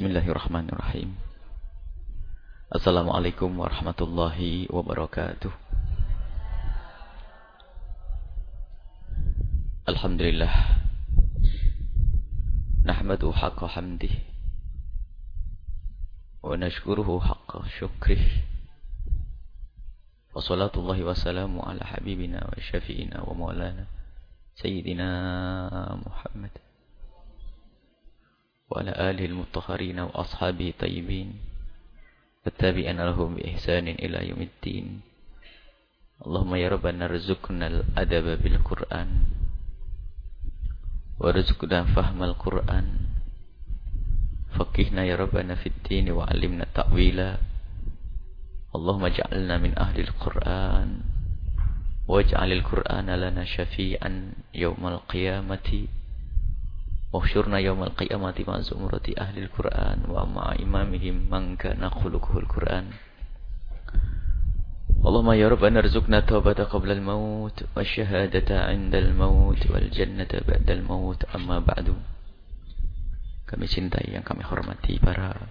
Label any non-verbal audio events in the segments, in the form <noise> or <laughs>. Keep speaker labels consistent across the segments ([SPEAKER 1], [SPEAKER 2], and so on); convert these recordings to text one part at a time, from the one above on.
[SPEAKER 1] Bismillahirrahmanirrahim. Assalamualaikum warahmatullahi wabarakatuh. Alhamdulillah. Nahmadu haqqa hamdih. Wa nashkuruhu haqqa syukrih. Wa salatullahi wa salamu ala habibina wa syafi'ina wa maulana. Sayyidina Muhammad. وعلى آله المطهرين وأصحابه طيبين والتابعين لهم بإحسان إلى يوم الدين. اللهم يا ربنا ارزقنا الأدب بالقرآن وارزقنا فهم القرآن. فقهنا يا ربنا في الدين وعلمنا التأويل. اللهم اجعلنا من أهل القرآن واجعل القرآن لنا شفيعا يوم القيامة. Wahsyurna yaumal qiyamati ma zumrati ahli al-Qur'an wa ma imamihim man kana khuluquhul Qur'an. Allahumma ya Rabbana arzuqna taubata qabla al-maut wa syahadata 'inda al-maut wal jannata ba'da al-maut amma ba'du. Kami cintai yang kami hormati para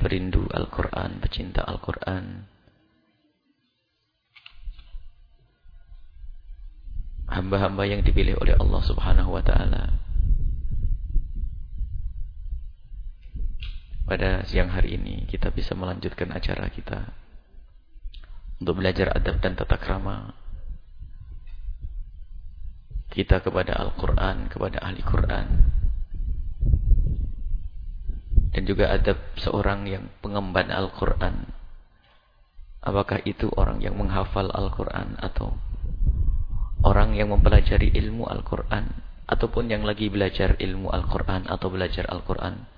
[SPEAKER 1] perindu Al-Qur'an, pecinta Al-Qur'an. Hamba-hamba yang dipilih oleh Allah Subhanahu wa taala pada siang hari ini kita bisa melanjutkan acara kita untuk belajar adab dan tata krama kita kepada Al-Quran, kepada ahli Quran. Dan juga adab seorang yang pengemban Al-Quran. Apakah itu orang yang menghafal Al-Quran atau orang yang mempelajari ilmu Al-Quran ataupun yang lagi belajar ilmu Al-Quran atau belajar Al-Quran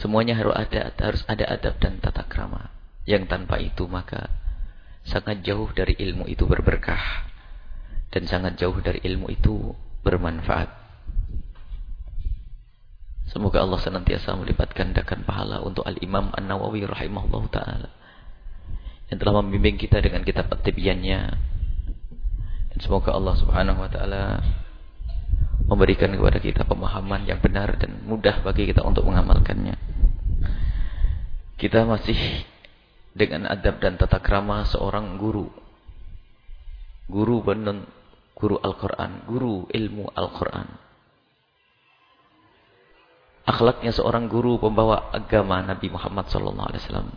[SPEAKER 1] Semuanya harus ada harus ada adab dan tata krama. Yang tanpa itu maka sangat jauh dari ilmu itu berberkah dan sangat jauh dari ilmu itu bermanfaat. Semoga Allah senantiasa melipat gandakan pahala untuk Al-Imam An-Nawawi rahimahullah ta'ala. Yang telah membimbing kita dengan kitab at-tibyannya. Dan semoga Allah subhanahu wa ta'ala memberikan kepada kita pemahaman yang benar dan mudah bagi kita untuk mengamalkannya. Kita masih dengan adab dan tata krama seorang guru. Guru benar guru Al-Quran, guru ilmu Al-Quran. Akhlaknya seorang guru pembawa agama Nabi Muhammad SAW.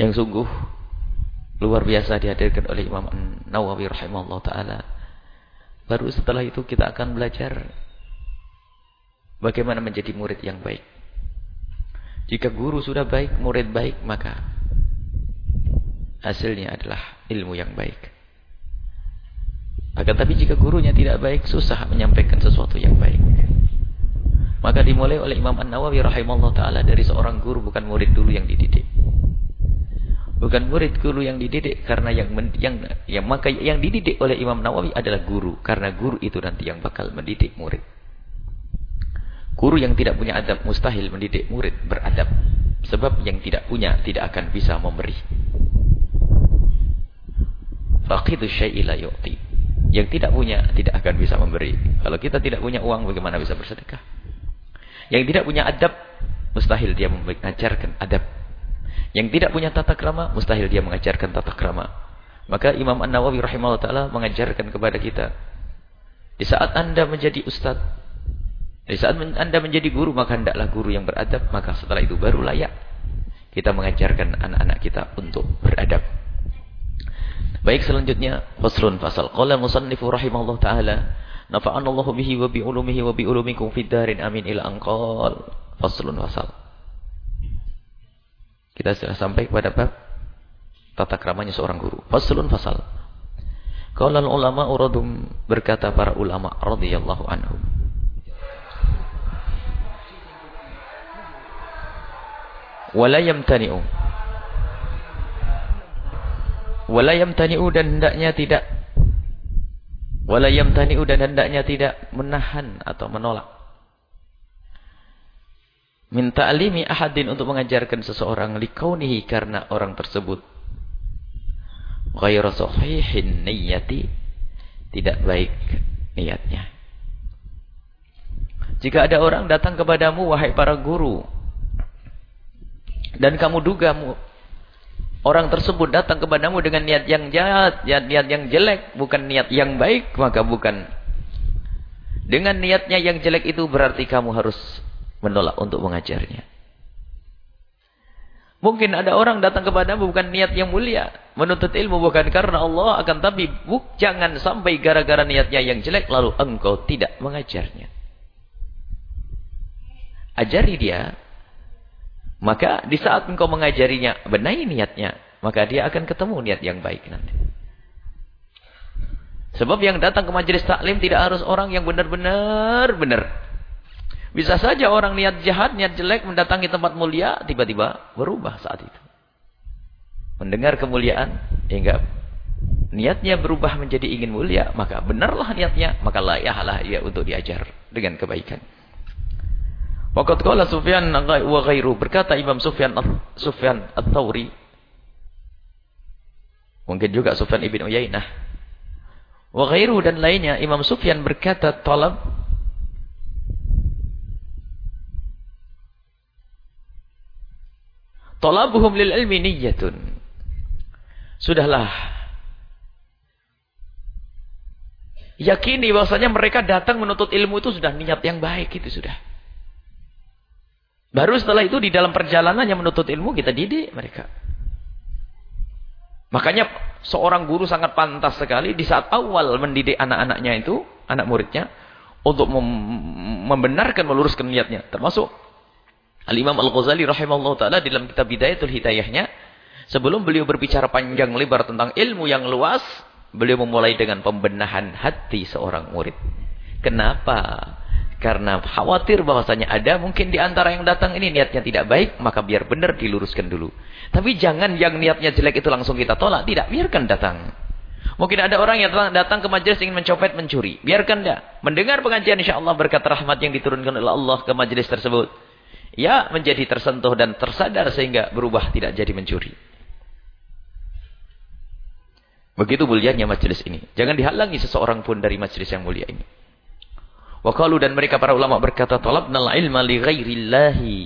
[SPEAKER 1] Yang sungguh luar biasa dihadirkan oleh Imam Nawawi rahimahullah taala. Baru setelah itu kita akan belajar bagaimana menjadi murid yang baik. Jika guru sudah baik, murid baik, maka hasilnya adalah ilmu yang baik. Akan tapi jika gurunya tidak baik, susah menyampaikan sesuatu yang baik. Maka dimulai oleh Imam An-Nawawi rahimahullah taala dari seorang guru bukan murid dulu yang dididik. Bukan murid guru yang dididik karena yang yang yang maka yang dididik oleh Imam Nawawi adalah guru karena guru itu nanti yang bakal mendidik murid. Guru yang tidak punya adab mustahil mendidik murid beradab sebab yang tidak punya tidak akan bisa memberi. Faqidu syai'i la yu'ti. Yang tidak punya tidak akan bisa memberi. Kalau kita tidak punya uang bagaimana bisa bersedekah? Yang tidak punya adab mustahil dia mengajarkan adab yang tidak punya tata krama, mustahil dia mengajarkan tata krama. Maka Imam An-Nawawi rahimahullah ta'ala mengajarkan kepada kita. Di saat anda menjadi ustaz, di saat anda menjadi guru, maka hendaklah guru yang beradab. Maka setelah itu baru layak kita mengajarkan anak-anak kita untuk beradab. Baik selanjutnya, faslun fasal. Qala musannifu rahimahullah ta'ala. Nafa'anallahu bihi wa bi'ulumihi wa bi'ulumikum darin amin ila anqal. Faslun fasal. Kita sudah sampai kepada bab tata keramanya seorang guru. Faslun fasal. Qala ulama uradum berkata para ulama radhiyallahu anhum. Wala yamtani'u. Wala yamtani'u dan hendaknya tidak Wala yamtani'u dan hendaknya tidak menahan atau menolak minta alimi ahadin untuk mengajarkan seseorang likaunihi karena orang tersebut ghairu sahihin niyati tidak baik niatnya Jika ada orang datang kepadamu, wahai para guru, dan kamu duga orang tersebut datang kepadamu dengan niat yang jahat, niat yang jelek, bukan niat yang baik, maka bukan. Dengan niatnya yang jelek itu berarti kamu harus menolak untuk mengajarnya. Mungkin ada orang datang kepadamu bukan niat yang mulia. Menuntut ilmu bukan karena Allah. Akan tapi buk, jangan sampai gara-gara niatnya yang jelek. Lalu engkau tidak mengajarnya. Ajari dia. Maka di saat engkau mengajarinya. Benahi niatnya. Maka dia akan ketemu niat yang baik nanti. Sebab yang datang ke majelis taklim tidak harus orang yang benar-benar benar. Bisa saja orang niat jahat, niat jelek mendatangi tempat mulia, tiba-tiba berubah saat itu. Mendengar kemuliaan, hingga niatnya berubah menjadi ingin mulia, maka benarlah niatnya, maka layaklah ia untuk diajar dengan kebaikan. Waqat qala Sufyan wa ghairu berkata Imam Sufyan Sufyan Ats-Tsauri mungkin juga Sufyan ibn Uyainah wa ghairu dan lainnya Imam Sufyan berkata talab Talabuhum lil ilmi niyyatun. Sudahlah. Yakini bahwasanya mereka datang menuntut ilmu itu sudah niat yang baik itu sudah. Baru setelah itu di dalam perjalanannya menuntut ilmu kita didik mereka. Makanya seorang guru sangat pantas sekali di saat awal mendidik anak-anaknya itu, anak muridnya, untuk membenarkan, meluruskan niatnya. Termasuk Al-Imam Al-Ghazali rahimahullah ta'ala dalam kitab Bidayatul Hidayahnya, sebelum beliau berbicara panjang lebar tentang ilmu yang luas, beliau memulai dengan pembenahan hati seorang murid. Kenapa? Karena khawatir bahwasanya ada mungkin di antara yang datang ini niatnya tidak baik, maka biar benar diluruskan dulu. Tapi jangan yang niatnya jelek itu langsung kita tolak, tidak, biarkan datang. Mungkin ada orang yang datang ke majelis ingin mencopet, mencuri. Biarkan dia. Mendengar pengajian insya Allah berkat rahmat yang diturunkan oleh Allah ke majelis tersebut. Ya menjadi tersentuh dan tersadar sehingga berubah tidak jadi mencuri. Begitu mulianya majelis ini. Jangan dihalangi seseorang pun dari majelis yang mulia ini. Wakalu dan mereka para ulama berkata, Talabnal ilma li ghairillahi.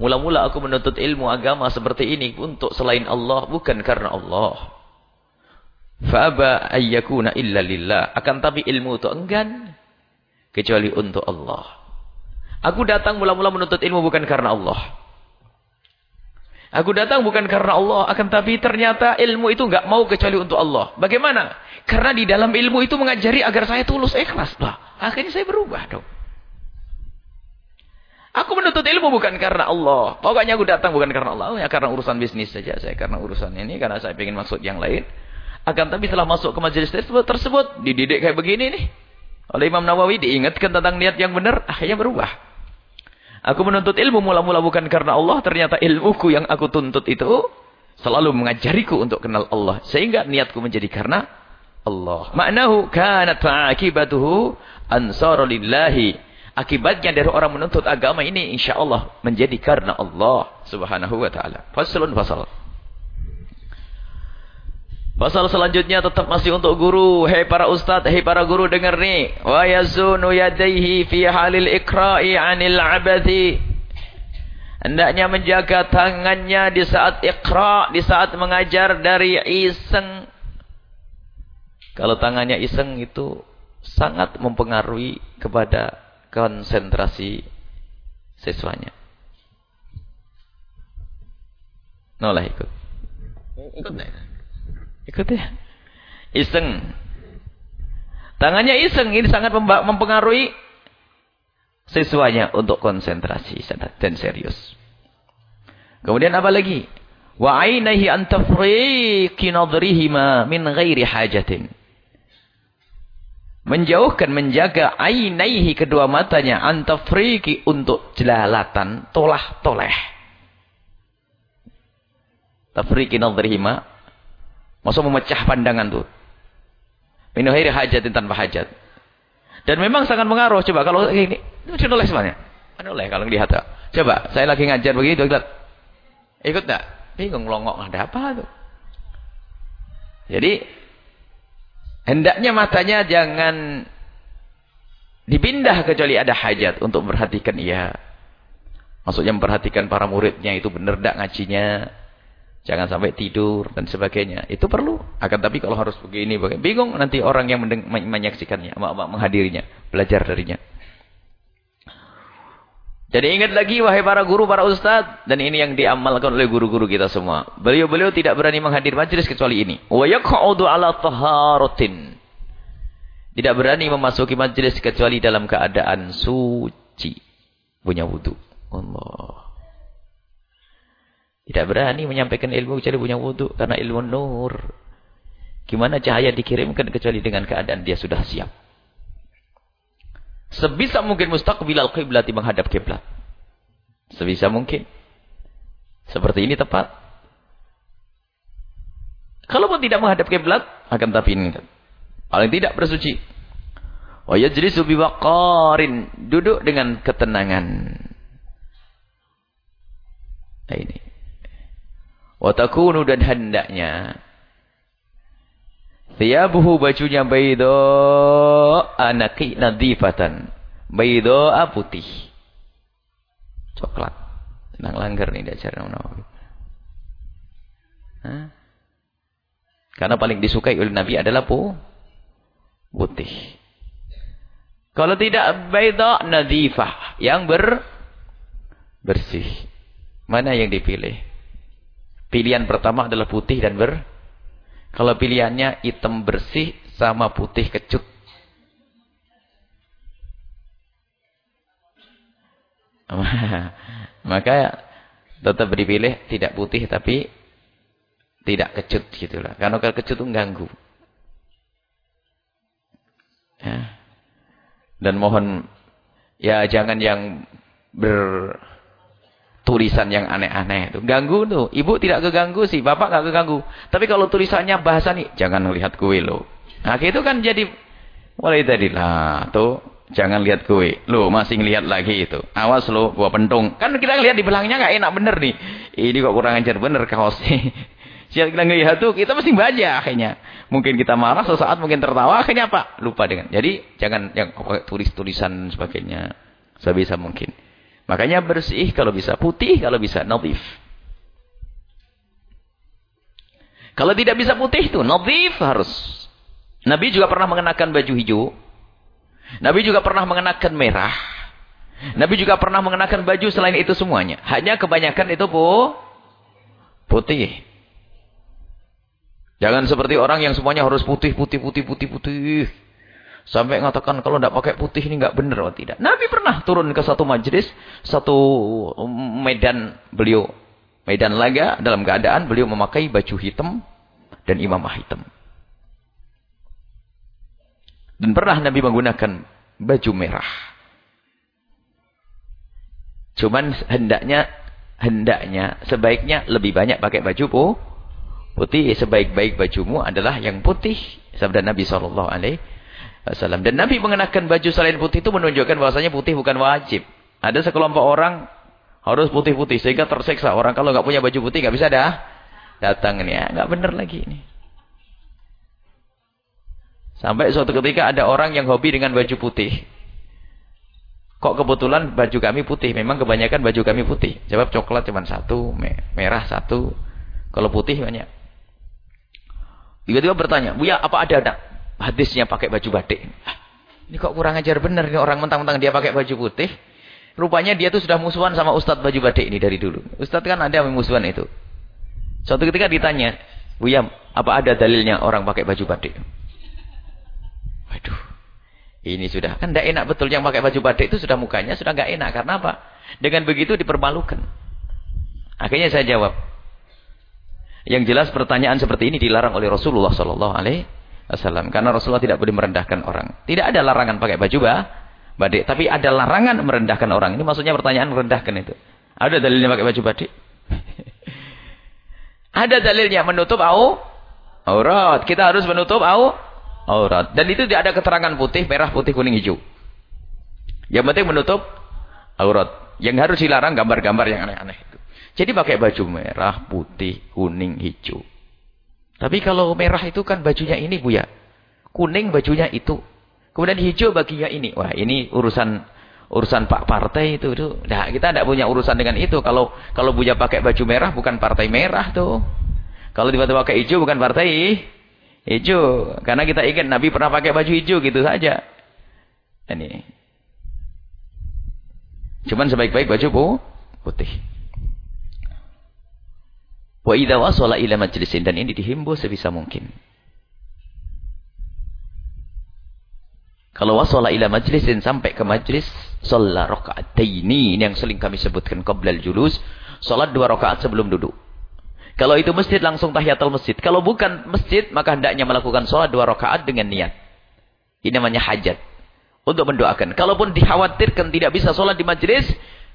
[SPEAKER 1] Mula-mula aku menuntut ilmu agama seperti ini untuk selain Allah, bukan karena Allah. Fa'aba ayyakuna illa lillah. Akan tapi ilmu itu enggan. Kecuali untuk Allah. Aku datang mula-mula menuntut ilmu bukan karena Allah. Aku datang bukan karena Allah, akan tapi ternyata ilmu itu enggak mau kecuali untuk Allah. Bagaimana? Karena di dalam ilmu itu mengajari agar saya tulus ikhlas. Bah, akhirnya saya berubah dong. Aku menuntut ilmu bukan karena Allah. Pokoknya aku datang bukan karena Allah. Ya karena urusan bisnis saja. Saya karena urusan ini. Karena saya ingin maksud yang lain. Akan tapi setelah masuk ke majelis tersebut, tersebut dididik kayak begini nih. Oleh Imam Nawawi diingatkan tentang niat yang benar. Akhirnya berubah. Aku menuntut ilmu mula-mula bukan karena Allah. Ternyata ilmuku yang aku tuntut itu selalu mengajariku untuk kenal Allah. Sehingga niatku menjadi karena Allah. Maknahu kanat fa'akibatuhu ansaralillahi. Akibatnya dari orang menuntut agama ini insya Allah menjadi karena Allah subhanahu wa ta'ala. Faslun fasal. Pasal selanjutnya tetap masih untuk guru. Hei para ustaz, hei para guru dengar ni. Wa yazunu yadayhi fi halil ikra'i 'anil 'abadi. Hendaknya menjaga tangannya di saat ikra, di saat mengajar dari iseng. Kalau tangannya iseng itu sangat mempengaruhi kepada konsentrasi siswanya. Nolah ikut. Ikut enggak? Ikut ya. Iseng. Tangannya iseng. Ini sangat mempengaruhi siswanya untuk konsentrasi dan serius. Kemudian apa lagi? Wa ainihi an tafriqi nadrihima min ghairi hajatin. Menjauhkan, menjaga ainaihi kedua matanya antafriki untuk jelalatan, tolah toleh. Tafriki nadrihima Maksud memecah pandangan tuh. Minuhairi hajat tanpa hajat. Dan memang sangat mengaruh. Coba kalau ini, ini oleh semuanya. Oleh kalau lihat. Coba, saya lagi ngajar begitu, lihat. Ikut tak? Bingung longok ada apa tuh. Jadi hendaknya matanya jangan dipindah kecuali ada hajat untuk memperhatikan ia. Maksudnya memperhatikan para muridnya itu benar tak ngajinya. Jangan sampai tidur dan sebagainya. Itu perlu. Akan tapi kalau harus begini, bingung nanti orang yang menyaksikannya, menghadirinya, belajar darinya. Jadi ingat lagi wahai para guru, para ustaz. Dan ini yang diamalkan oleh guru-guru kita semua. Beliau-beliau tidak berani menghadir majlis kecuali ini. Wa yaq'udu ala taharatin. Tidak berani memasuki majlis kecuali dalam keadaan suci. Punya wudhu. Allah. Tidak berani menyampaikan ilmu kecuali punya wudhu. Karena ilmu nur. Gimana cahaya dikirimkan kecuali dengan keadaan dia sudah siap. Sebisa mungkin mustaqbilal qiblat menghadap kiblat. Sebisa mungkin. Seperti ini tepat. Kalau pun tidak menghadap kiblat, akan tapi ini paling tidak bersuci. Wa yajlisu biwaqarin, duduk dengan ketenangan. Nah ini. Wa takunu dan hendaknya Thiyabuhu bajunya baydo anaki nadifatan. Baydo putih. Coklat. Senang langgar nih diajaran Nawawi. Karena paling disukai oleh Nabi adalah pu putih. Kalau tidak baydo nadifah. Yang ber bersih. Mana yang dipilih? Pilihan pertama adalah putih dan ber kalau pilihannya hitam bersih sama putih kecut. <laughs> Maka tetap dipilih tidak putih tapi tidak kecut gitulah. Karena kalau kecut itu mengganggu. Ya. Dan mohon ya jangan yang ber tulisan yang aneh-aneh itu. Ganggu tuh. Ibu tidak keganggu sih, bapak nggak keganggu. Tapi kalau tulisannya bahasa nih, jangan lihat kue lo. Nah, itu kan jadi mulai tadi lah tuh jangan lihat kue. Lo masih ngelihat lagi itu. Awas lo gua pentung. Kan kita lihat di belakangnya nggak enak bener nih. Ini kok kurang ajar bener kaosnya. <laughs> Siap kita ngelihat tuh, kita mesti baca akhirnya. Mungkin kita marah sesaat, mungkin tertawa, akhirnya apa? Lupa dengan. Jadi jangan yang tulis-tulisan sebagainya sebisa mungkin. Makanya bersih kalau bisa, putih kalau bisa, nadif. Kalau tidak bisa putih itu, nadif harus. Nabi juga pernah mengenakan baju hijau. Nabi juga pernah mengenakan merah. Nabi juga pernah mengenakan baju selain itu semuanya. Hanya kebanyakan itu bu, putih. Jangan seperti orang yang semuanya harus putih, putih, putih, putih, putih. Sampai mengatakan kalau tidak pakai putih ini nggak benar atau tidak. Nabi pernah turun ke satu majlis, satu medan beliau, medan laga dalam keadaan beliau memakai baju hitam dan imamah hitam. Dan pernah Nabi menggunakan baju merah. Cuman hendaknya hendaknya sebaiknya lebih banyak pakai baju putih. Sebaik-baik bajumu adalah yang putih. Sabda Nabi alaihi wasallam. Dan Nabi mengenakan baju selain putih itu menunjukkan bahwasanya putih bukan wajib. Ada sekelompok orang harus putih-putih sehingga tersiksa. Orang kalau nggak punya baju putih nggak bisa dah datang ini ya, nggak benar lagi ini. Sampai suatu ketika ada orang yang hobi dengan baju putih. Kok kebetulan baju kami putih? Memang kebanyakan baju kami putih. Sebab coklat cuma satu, merah satu. Kalau putih banyak. Tiba-tiba bertanya, Buya apa ada ada? Hadisnya pakai baju batik. Ini kok kurang ajar benar nih orang mentang-mentang dia pakai baju putih. Rupanya dia tuh sudah musuhan sama ustadz baju batik ini dari dulu. Ustadz kan ada yang musuhan itu. Suatu ketika ditanya, Buya, apa ada dalilnya orang pakai baju batik? Waduh, ini sudah. Kan tidak enak betul yang pakai baju batik itu sudah mukanya sudah nggak enak. Karena apa? Dengan begitu dipermalukan. Akhirnya saya jawab. Yang jelas pertanyaan seperti ini dilarang oleh Rasulullah Sallallahu Alaihi wasallam. Karena Rasulullah tidak boleh merendahkan orang. Tidak ada larangan pakai baju bah, badik, tapi ada larangan merendahkan orang. Ini maksudnya pertanyaan merendahkan itu. Ada dalilnya pakai baju badik? <laughs> ada dalilnya menutup au aurat. Kita harus menutup au aurat. Dan itu tidak ada keterangan putih, merah, putih, kuning, hijau. Yang penting menutup aurat. Yang harus dilarang gambar-gambar yang aneh-aneh itu. Jadi pakai baju merah, putih, kuning, hijau. Tapi kalau merah itu kan bajunya ini bu ya. Kuning bajunya itu. Kemudian hijau bagi yang ini. Wah, ini urusan urusan Pak Partai itu tuh. Nah, kita tidak punya urusan dengan itu. Kalau kalau punya pakai baju merah bukan partai merah tuh. Kalau tiba-tiba pakai hijau bukan partai hijau. Karena kita ingat Nabi pernah pakai baju hijau gitu saja. Ini. Cuman sebaik-baik baju putih. Wa idza wasala ila majlisin dan ini dihimbau sebisa mungkin. Kalau wasala ila majlisin sampai ke majlis, shalla raka'ataini ini yang sering kami sebutkan qablal julus, salat dua rakaat sebelum duduk. Kalau itu masjid langsung tahiyatul masjid. Kalau bukan masjid maka hendaknya melakukan salat dua rakaat dengan niat. Ini namanya hajat. Untuk mendoakan. Kalaupun dikhawatirkan tidak bisa salat di majlis,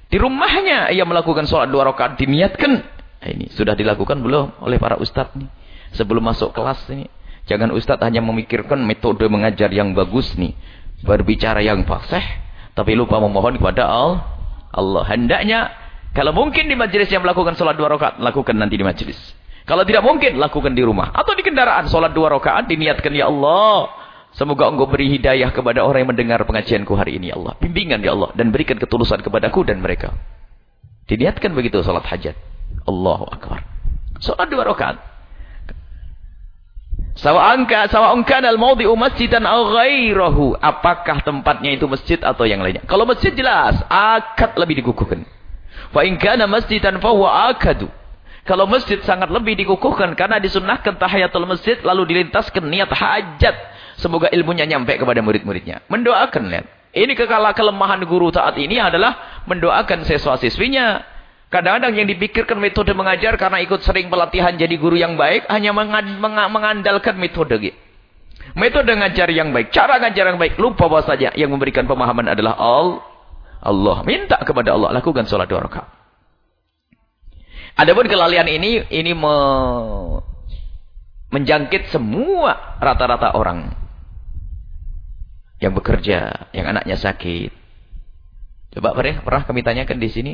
[SPEAKER 1] di rumahnya ia melakukan salat dua rakaat diniatkan Nah, ini sudah dilakukan belum oleh para ustadz nih? Sebelum masuk kelas ini. Jangan ustadz hanya memikirkan metode mengajar yang bagus nih. Berbicara yang fasih. Tapi lupa memohon kepada Allah. Hendaknya, kalau mungkin di majelis yang melakukan sholat dua rakaat, lakukan nanti di majelis. Kalau tidak mungkin, lakukan di rumah. Atau di kendaraan, sholat dua rakaat, diniatkan, Ya Allah. Semoga engkau beri hidayah kepada orang yang mendengar pengajianku hari ini, Ya Allah. Bimbingan, Ya Allah. Dan berikan ketulusan kepadaku dan mereka. Diniatkan begitu sholat hajat. Allahu Akbar. Salat dua rakaat. Sawa'an ka sawa'un kana al-mawdi'u masjidan aw ghairahu. Apakah tempatnya itu masjid atau yang lainnya? Kalau masjid jelas, akad lebih dikukuhkan. Fa in kana masjidan fa huwa akadu. Kalau masjid sangat lebih dikukuhkan karena disunnahkan tahiyatul masjid lalu dilintaskan niat hajat. Semoga ilmunya nyampe kepada murid-muridnya. Mendoakan lihat. Ini kekala kelemahan guru saat ini adalah mendoakan siswa-siswinya Kadang-kadang yang dipikirkan metode mengajar karena ikut sering pelatihan jadi guru yang baik hanya mengandalkan metode. Metode ngajar yang baik, cara ngajar yang baik, lupa bahwa saja yang memberikan pemahaman adalah Allah. Allah minta kepada Allah lakukan sholat dua rakaat. Adapun kelalaian ini ini me, menjangkit semua rata-rata orang yang bekerja, yang anaknya sakit. Coba pernah, pernah kami tanyakan di sini,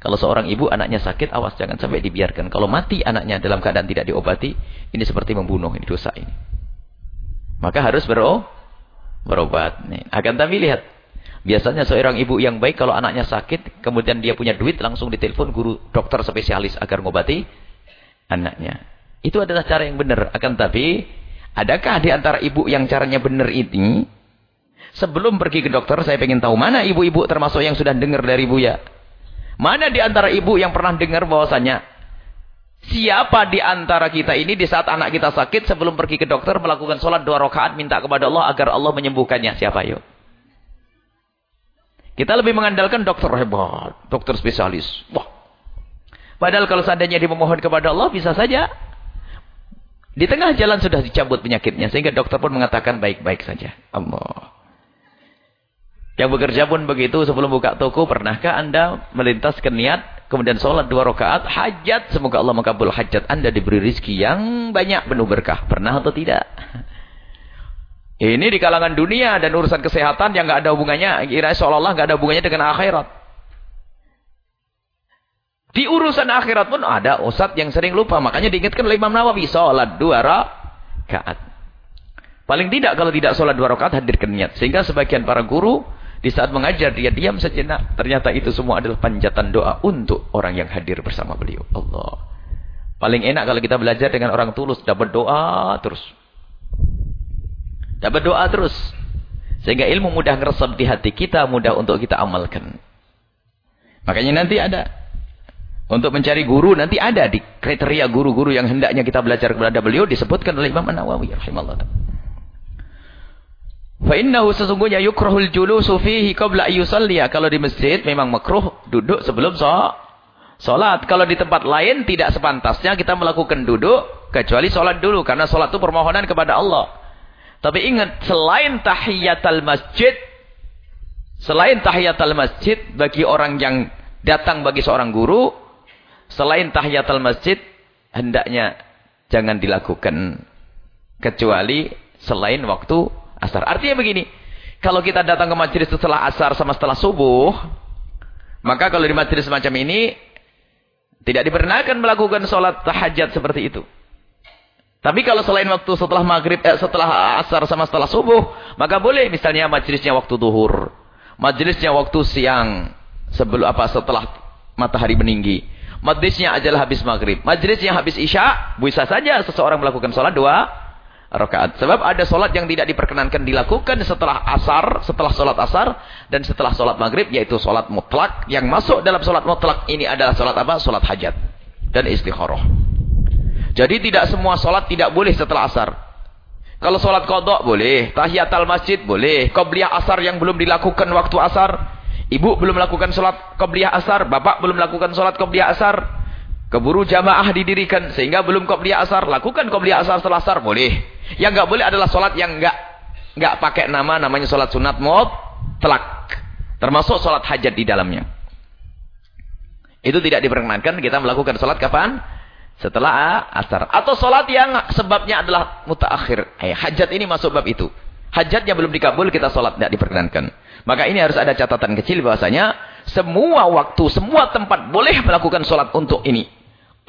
[SPEAKER 1] kalau seorang ibu anaknya sakit, awas jangan sampai dibiarkan. Kalau mati anaknya dalam keadaan tidak diobati, ini seperti membunuh, ini dosa ini. Maka harus bero, berobat. Nih. Akan tapi lihat, biasanya seorang ibu yang baik kalau anaknya sakit, kemudian dia punya duit, langsung ditelepon guru dokter spesialis agar mengobati anaknya. Itu adalah cara yang benar. Akan tapi, adakah di antara ibu yang caranya benar ini, sebelum pergi ke dokter, saya ingin tahu mana ibu-ibu termasuk yang sudah dengar dari ibu ya? Mana di antara ibu yang pernah dengar bahwasanya siapa di antara kita ini di saat anak kita sakit sebelum pergi ke dokter melakukan sholat dua rakaat minta kepada Allah agar Allah menyembuhkannya. Siapa yuk? Kita lebih mengandalkan dokter hebat, dokter spesialis. Wah. Padahal kalau seandainya dia memohon kepada Allah bisa saja di tengah jalan sudah dicabut penyakitnya sehingga dokter pun mengatakan baik-baik saja. Allah. Yang bekerja pun begitu sebelum buka toko. Pernahkah anda melintas ke niat. Kemudian sholat dua rakaat Hajat. Semoga Allah mengabul hajat anda diberi rizki yang banyak penuh berkah. Pernah atau tidak? Ini di kalangan dunia dan urusan kesehatan yang nggak ada hubungannya. Kira seolah-olah nggak ada hubungannya dengan akhirat. Di urusan akhirat pun ada ustadz yang sering lupa. Makanya diingatkan oleh Imam Nawawi. Sholat dua rakaat. Paling tidak kalau tidak sholat dua rakaat hadirkan niat. Sehingga sebagian para guru di saat mengajar dia diam sejenak. Ternyata itu semua adalah panjatan doa untuk orang yang hadir bersama beliau. Allah. Paling enak kalau kita belajar dengan orang tulus. Dapat doa terus. Dapat doa terus. Sehingga ilmu mudah ngeresap di hati kita. Mudah untuk kita amalkan. Makanya nanti ada. Untuk mencari guru nanti ada di kriteria guru-guru yang hendaknya kita belajar kepada beliau. Disebutkan oleh Imam An-Nawawi. Fa innahu sesungguhnya yukrahul julusu fihi qabla ayyusalliya. Kalau di masjid memang makruh duduk sebelum salat. Kalau di tempat lain tidak sepantasnya kita melakukan duduk kecuali salat dulu karena salat itu permohonan kepada Allah. Tapi ingat selain tahiyatul masjid selain tahiyatul masjid bagi orang yang datang bagi seorang guru selain tahiyatul masjid hendaknya jangan dilakukan kecuali selain waktu asar. Artinya begini, kalau kita datang ke majelis setelah asar sama setelah subuh, maka kalau di majelis semacam ini tidak diperkenankan melakukan sholat tahajat seperti itu. Tapi kalau selain waktu setelah maghrib, eh, setelah asar sama setelah subuh, maka boleh misalnya majelisnya waktu duhur, majelisnya waktu siang, sebelum apa setelah matahari meninggi. Majelisnya adalah habis maghrib. Majelisnya habis isya, bisa saja seseorang melakukan sholat dua rakaat. Sebab ada sholat yang tidak diperkenankan dilakukan setelah asar, setelah sholat asar, dan setelah sholat maghrib, yaitu sholat mutlak. Yang masuk dalam sholat mutlak ini adalah sholat apa? Sholat hajat dan istikharah. Jadi tidak semua sholat tidak boleh setelah asar. Kalau sholat kodok boleh. Tahiyatul masjid boleh. Qobliyah asar yang belum dilakukan waktu asar. Ibu belum melakukan sholat qobliyah asar. Bapak belum melakukan sholat qobliyah asar. Keburu jamaah didirikan. Sehingga belum qobliyah asar. Lakukan qobliyah asar setelah asar. Boleh. Yang nggak boleh adalah sholat yang nggak nggak pakai nama. Namanya sholat sunat. Telak. Termasuk sholat hajat di dalamnya. Itu tidak diperkenankan kita melakukan sholat kapan? Setelah asar. Atau sholat yang sebabnya adalah mutaakhir. Eh, hajat ini masuk bab itu. Hajatnya belum dikabul, kita sholat tidak diperkenankan. Maka ini harus ada catatan kecil bahwasanya semua waktu, semua tempat boleh melakukan sholat untuk ini.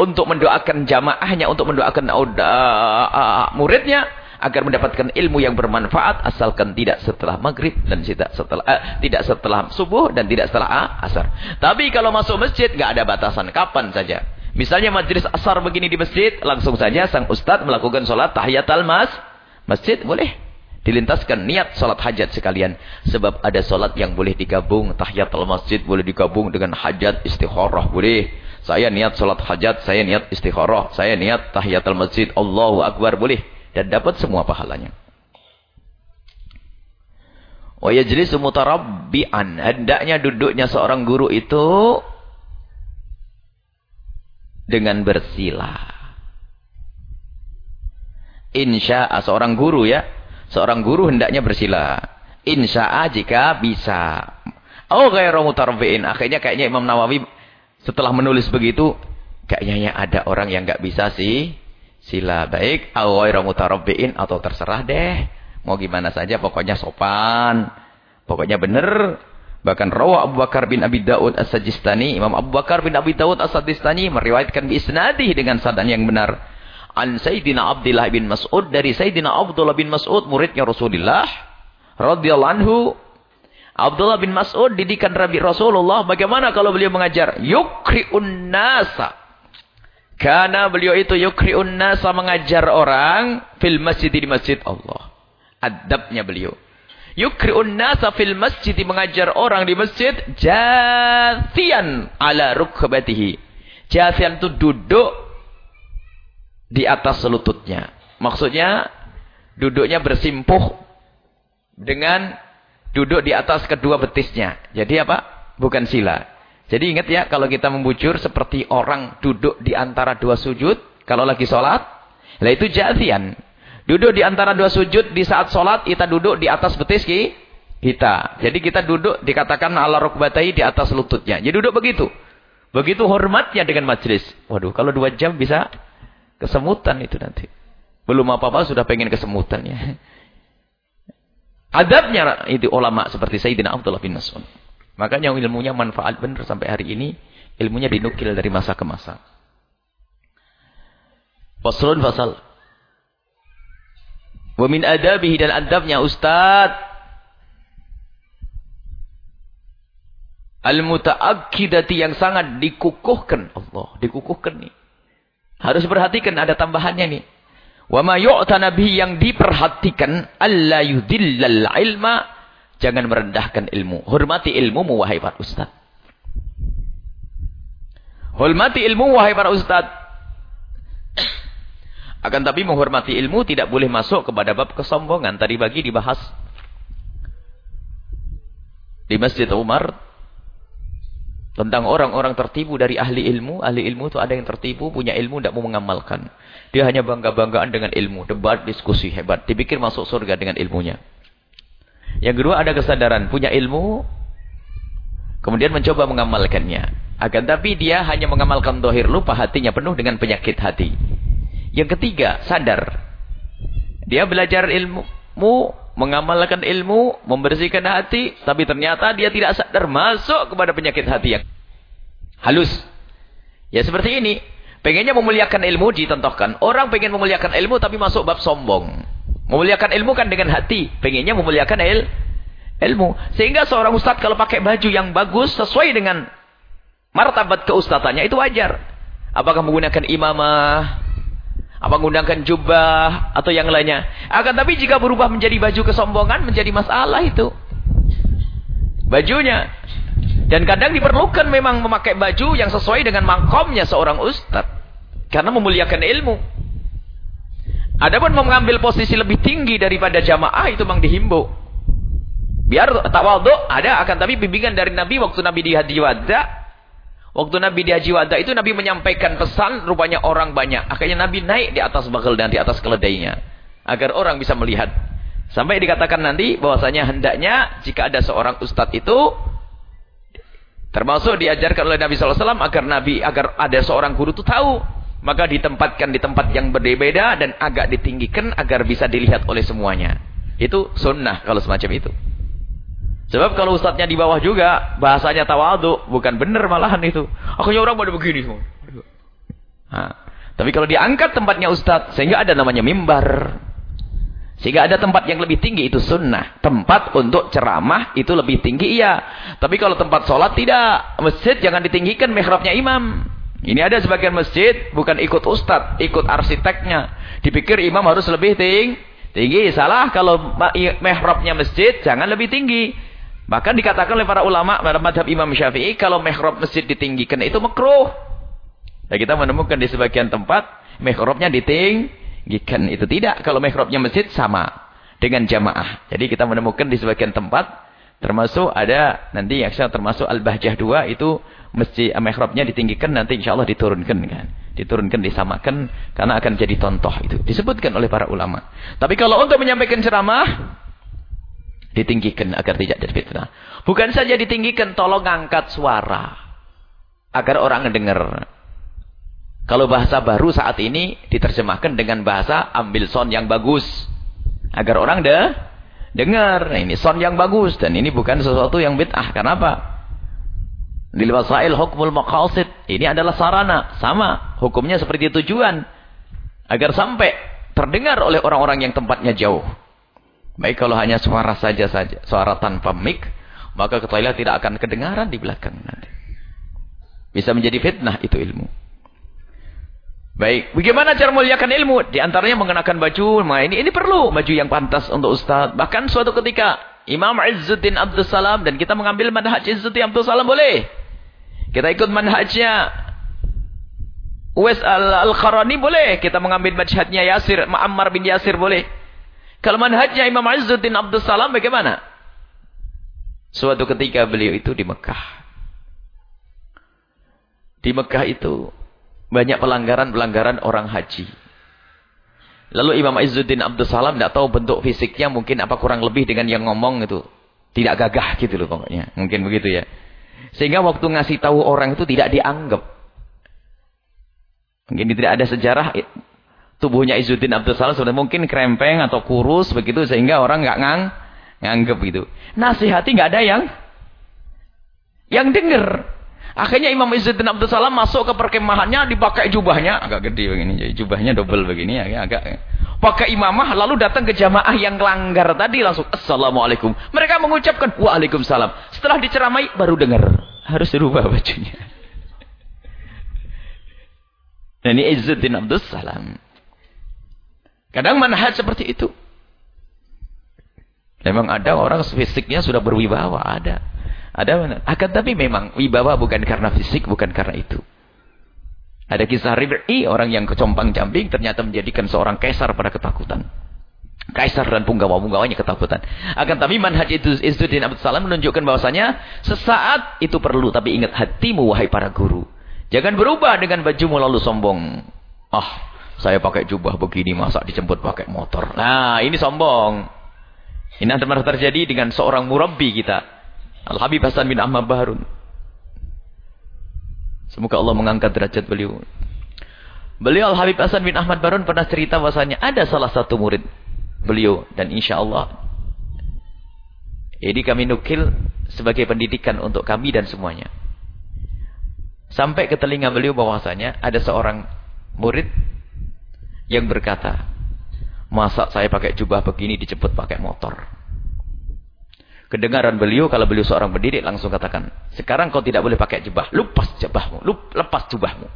[SPEAKER 1] Untuk mendoakan jamaahnya, untuk mendoakan uh, muridnya. Agar mendapatkan ilmu yang bermanfaat asalkan tidak setelah maghrib dan tidak setelah uh, tidak setelah subuh dan tidak setelah uh, asar. Tapi kalau masuk masjid nggak ada batasan kapan saja. Misalnya majlis asar begini di masjid, langsung saja sang ustadz melakukan sholat tahiyatul mas masjid boleh dilintaskan niat sholat hajat sekalian. Sebab ada sholat yang boleh digabung tahiyatul masjid boleh digabung dengan hajat istikharah boleh. Saya niat sholat hajat, saya niat istikharah, saya niat tahiyatul masjid, Allahu akbar boleh dan dapat semua pahalanya. Wa yajlisu mutarabbi'an. Hendaknya duduknya seorang guru itu dengan bersila. Insya seorang guru ya. Seorang guru hendaknya bersila. Insya jika bisa. Oh ghairu mutarabbi'in. Akhirnya kayaknya Imam Nawawi setelah menulis begitu. Kayaknya ada orang yang nggak bisa sih. Sila baik. Ghairu mutarabbi'in. Atau terserah deh. Mau gimana saja pokoknya sopan. Pokoknya benar Bahkan rawa Abu Bakar bin Abi Daud As-Sajistani, Imam Abu Bakar bin Abi Daud As-Sajistani meriwayatkan bi dengan sadan yang benar. An Sayyidina Abdullah bin Mas'ud dari Sayyidina Abdullah bin Mas'ud muridnya Rasulullah radhiyallahu anhu. Abdullah bin Mas'ud didikan Rabi Rasulullah bagaimana kalau beliau mengajar yukri'un nasa. Karena beliau itu yukri'un nasa mengajar orang fil masjid di masjid Allah. Adabnya beliau. Yukri'un nasa fil masjid mengajar orang di masjid jathian ala rukbatihi. Jathian itu duduk di atas lututnya. Maksudnya duduknya bersimpuh dengan duduk di atas kedua betisnya. Jadi apa? Bukan sila. Jadi ingat ya kalau kita membujur seperti orang duduk di antara dua sujud kalau lagi sholat. Lah itu jathian. Duduk di antara dua sujud di saat sholat, kita duduk di atas betis kita. Jadi kita duduk dikatakan ala rukbatai di atas lututnya. Jadi duduk begitu. Begitu hormatnya dengan majlis. Waduh, kalau dua jam bisa kesemutan itu nanti. Belum apa-apa sudah pengen kesemutannya. Adabnya itu ulama seperti Sayyidina Abdullah bin Mas'ud. Makanya ilmunya manfaat benar sampai hari ini. Ilmunya dinukil dari masa ke masa. Faslun fasal. Wa min adabihi dan adabnya Ustaz. Al-muta'akkidati yang sangat dikukuhkan. Allah, dikukuhkan nih. Harus perhatikan ada tambahannya nih. Wa ma yu'ta nabi yang diperhatikan alla yudillal ilma jangan merendahkan ilmu. Hormati ilmu wahai para ustaz. Hormati ilmu wahai para ustaz. Akan tapi menghormati ilmu tidak boleh masuk kepada bab kesombongan. Tadi bagi dibahas di Masjid Umar tentang orang-orang tertipu dari ahli ilmu. Ahli ilmu itu ada yang tertipu, punya ilmu, tidak mau mengamalkan. Dia hanya bangga-banggaan dengan ilmu. Debat, diskusi hebat. Dipikir masuk surga dengan ilmunya. Yang kedua ada kesadaran, punya ilmu, kemudian mencoba mengamalkannya. Akan tapi dia hanya mengamalkan dohir lupa hatinya penuh dengan penyakit hati. Yang ketiga, sadar. Dia belajar ilmu, mengamalkan ilmu, membersihkan hati, tapi ternyata dia tidak sadar masuk kepada penyakit hati yang halus. Ya seperti ini. Pengennya memuliakan ilmu ditentohkan. Orang pengen memuliakan ilmu tapi masuk bab sombong. Memuliakan ilmu kan dengan hati. Pengennya memuliakan il, ilmu. Sehingga seorang ustaz kalau pakai baju yang bagus sesuai dengan martabat keustatannya itu wajar. Apakah menggunakan imamah, apa menggunakan jubah atau yang lainnya. Akan tapi jika berubah menjadi baju kesombongan menjadi masalah itu. Bajunya. Dan kadang diperlukan memang memakai baju yang sesuai dengan mangkomnya seorang ustaz. Karena memuliakan ilmu. Adapun mengambil posisi lebih tinggi daripada jamaah itu memang dihimbau. Biar tawadhu ada akan tapi bimbingan dari Nabi waktu Nabi di. Waktu Nabi di Haji Wada itu Nabi menyampaikan pesan rupanya orang banyak. Akhirnya Nabi naik di atas bakal dan di atas keledainya. Agar orang bisa melihat. Sampai dikatakan nanti bahwasanya hendaknya jika ada seorang ustadz itu Termasuk diajarkan oleh Nabi SAW agar Nabi agar ada seorang guru itu tahu. Maka ditempatkan di tempat yang berbeda dan agak ditinggikan agar bisa dilihat oleh semuanya. Itu sunnah kalau semacam itu. Sebab kalau ustadznya di bawah juga, bahasanya tawadu, bukan benar malahan itu. Akhirnya orang pada begini semua. Nah, tapi kalau diangkat tempatnya ustadz, sehingga ada namanya mimbar. Sehingga ada tempat yang lebih tinggi itu sunnah. Tempat untuk ceramah itu lebih tinggi iya. Tapi kalau tempat sholat tidak. Masjid jangan ditinggikan mihrabnya imam. Ini ada sebagian masjid bukan ikut ustadz, ikut arsiteknya. Dipikir imam harus lebih tinggi. Tinggi salah kalau mihrabnya masjid jangan lebih tinggi. Bahkan dikatakan oleh para ulama pada madhab Imam Syafi'i kalau mihrab masjid ditinggikan itu makruh. Dan kita menemukan di sebagian tempat mihrabnya ditinggi Gikan itu tidak. Kalau mihrabnya masjid sama dengan jamaah. Jadi kita menemukan di sebagian tempat termasuk ada nanti yang termasuk Al-Bahjah 2 itu masjid eh, mihrabnya ditinggikan nanti insyaallah diturunkan kan. Diturunkan disamakan karena akan jadi contoh itu. Disebutkan oleh para ulama. Tapi kalau untuk menyampaikan ceramah ditinggikan agar tidak jadi. Bukan saja ditinggikan, tolong angkat suara agar orang dengar. Kalau bahasa baru saat ini diterjemahkan dengan bahasa ambil son yang bagus. Agar orang deh dengar. Nah, ini son yang bagus. Dan ini bukan sesuatu yang bid'ah. Kenapa? Lil wasail hukmul maqasid. Ini adalah sarana. Sama. Hukumnya seperti tujuan. Agar sampai terdengar oleh orang-orang yang tempatnya jauh. Baik kalau hanya suara saja saja. Suara tanpa mic. Maka ketahuilah tidak akan kedengaran di belakang nanti. Bisa menjadi fitnah itu ilmu. Baik, bagaimana cara muliakan ilmu? Di antaranya mengenakan baju, nah ini ini perlu baju yang pantas untuk ustaz. Bahkan suatu ketika Imam Izzuddin Abdul Salam dan kita mengambil manhaj Izzuddin Abdul Salam boleh. Kita ikut manhajnya Uwais Al-Qarani boleh. Kita mengambil manhajnya Yasir, Muammar bin Yasir boleh. Kalau manhajnya Imam Izzuddin Abdul Salam bagaimana? Suatu ketika beliau itu di Mekah. Di Mekah itu banyak pelanggaran-pelanggaran orang haji. Lalu Imam Izzuddin Abdul Salam tidak tahu bentuk fisiknya mungkin apa kurang lebih dengan yang ngomong itu. Tidak gagah gitu loh pokoknya. Mungkin begitu ya. Sehingga waktu ngasih tahu orang itu tidak dianggap. Mungkin tidak ada sejarah tubuhnya Izzuddin Abdul Salam sebenarnya mungkin krempeng atau kurus begitu sehingga orang nggak ngang nganggep gitu. Nasihati nggak ada yang yang dengar. Akhirnya Imam Izzuddin Abdul Salam masuk ke perkemahannya, dipakai jubahnya, agak gede begini, jubahnya double begini, agak, agak pakai imamah, lalu datang ke jamaah yang langgar tadi langsung Assalamualaikum. Mereka mengucapkan Waalaikumsalam. Setelah diceramai baru dengar, harus dirubah bajunya. <laughs> Dan ini Izzuddin Abdul Salam. Kadang manhaj seperti itu. Memang ada orang fisiknya sudah berwibawa, ada. Ada? Akan tapi memang wibawa bukan karena fisik, bukan karena itu. Ada kisah Rib'i, orang yang kecompang camping ternyata menjadikan seorang kaisar pada ketakutan. Kaisar dan punggawa-punggawanya ketakutan. Akan tapi manhaj itu Izzuddin Abdul Salam menunjukkan bahwasanya sesaat itu perlu. Tapi ingat hatimu wahai para guru. Jangan berubah dengan bajumu lalu sombong. Ah, saya pakai jubah begini masa dijemput pakai motor. Nah, ini sombong. Ini pernah terjadi dengan seorang murabbi kita. Al-Habib Hasan bin Ahmad Baharun. Semoga Allah mengangkat derajat beliau. Beliau Al-Habib Hasan bin Ahmad Baharun pernah cerita bahasanya ada salah satu murid beliau. Dan insya Allah ini kami nukil sebagai pendidikan untuk kami dan semuanya. Sampai ke telinga beliau bahwasanya ada seorang murid yang berkata, masa saya pakai jubah begini dijemput pakai motor. Kedengaran beliau, kalau beliau seorang pendidik langsung katakan, sekarang kau tidak boleh pakai jubah, lepas jubahmu, lepas jubahmu.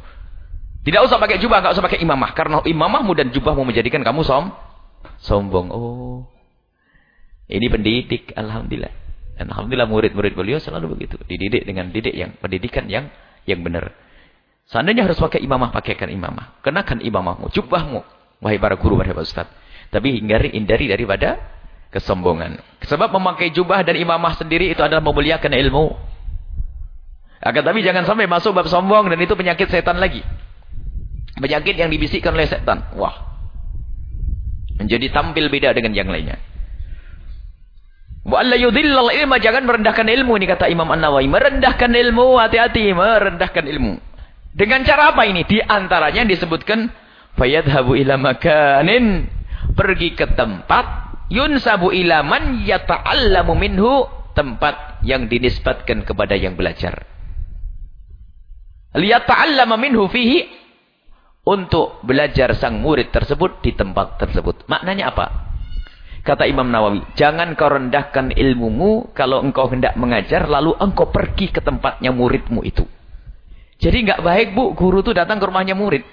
[SPEAKER 1] Tidak usah pakai jubah, tidak usah pakai imamah. Karena imamahmu dan jubahmu menjadikan kamu som sombong. Oh, ini pendidik, Alhamdulillah. Dan Alhamdulillah murid-murid beliau selalu begitu. Dididik dengan didik yang pendidikan yang yang benar. Seandainya harus pakai imamah, pakaikan imamah. Kenakan imamahmu, jubahmu. Wahai para guru, wahai para ustaz. Tapi hindari, hindari daripada kesombongan. Sebab memakai jubah dan imamah sendiri itu adalah memuliakan ilmu. Akan tapi jangan sampai masuk bab sombong dan itu penyakit setan lagi. Penyakit yang dibisikkan oleh setan. Wah. Menjadi tampil beda dengan yang lainnya. Wa alla yudhillal ilma jangan merendahkan ilmu ini kata Imam An-Nawawi. Merendahkan ilmu, hati-hati merendahkan ilmu. Dengan cara apa ini? Di antaranya disebutkan fayadhabu ila makanin pergi ke tempat yunsabu ila man yata'allamu minhu tempat yang dinisbatkan kepada yang belajar. Liyata'allama minhu fihi untuk belajar sang murid tersebut di tempat tersebut. Maknanya apa? Kata Imam Nawawi, jangan kau rendahkan ilmumu kalau engkau hendak mengajar lalu engkau pergi ke tempatnya muridmu itu. Jadi enggak baik bu, guru itu datang ke rumahnya murid.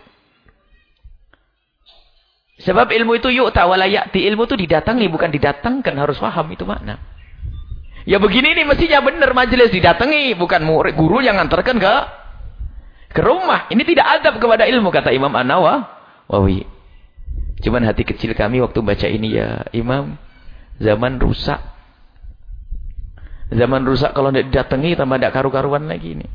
[SPEAKER 1] Sebab ilmu itu yuk tawalayati, ilmu itu didatangi bukan didatangkan, harus paham itu makna. Ya begini nih mestinya benar majelis didatangi, bukan murid guru yang antarkan ke ke rumah. Ini tidak adab kepada ilmu kata Imam An-Nawawi. Cuman hati kecil kami waktu baca ini ya Imam, zaman rusak. Zaman rusak kalau tidak didatangi tambah tidak karu-karuan lagi ini.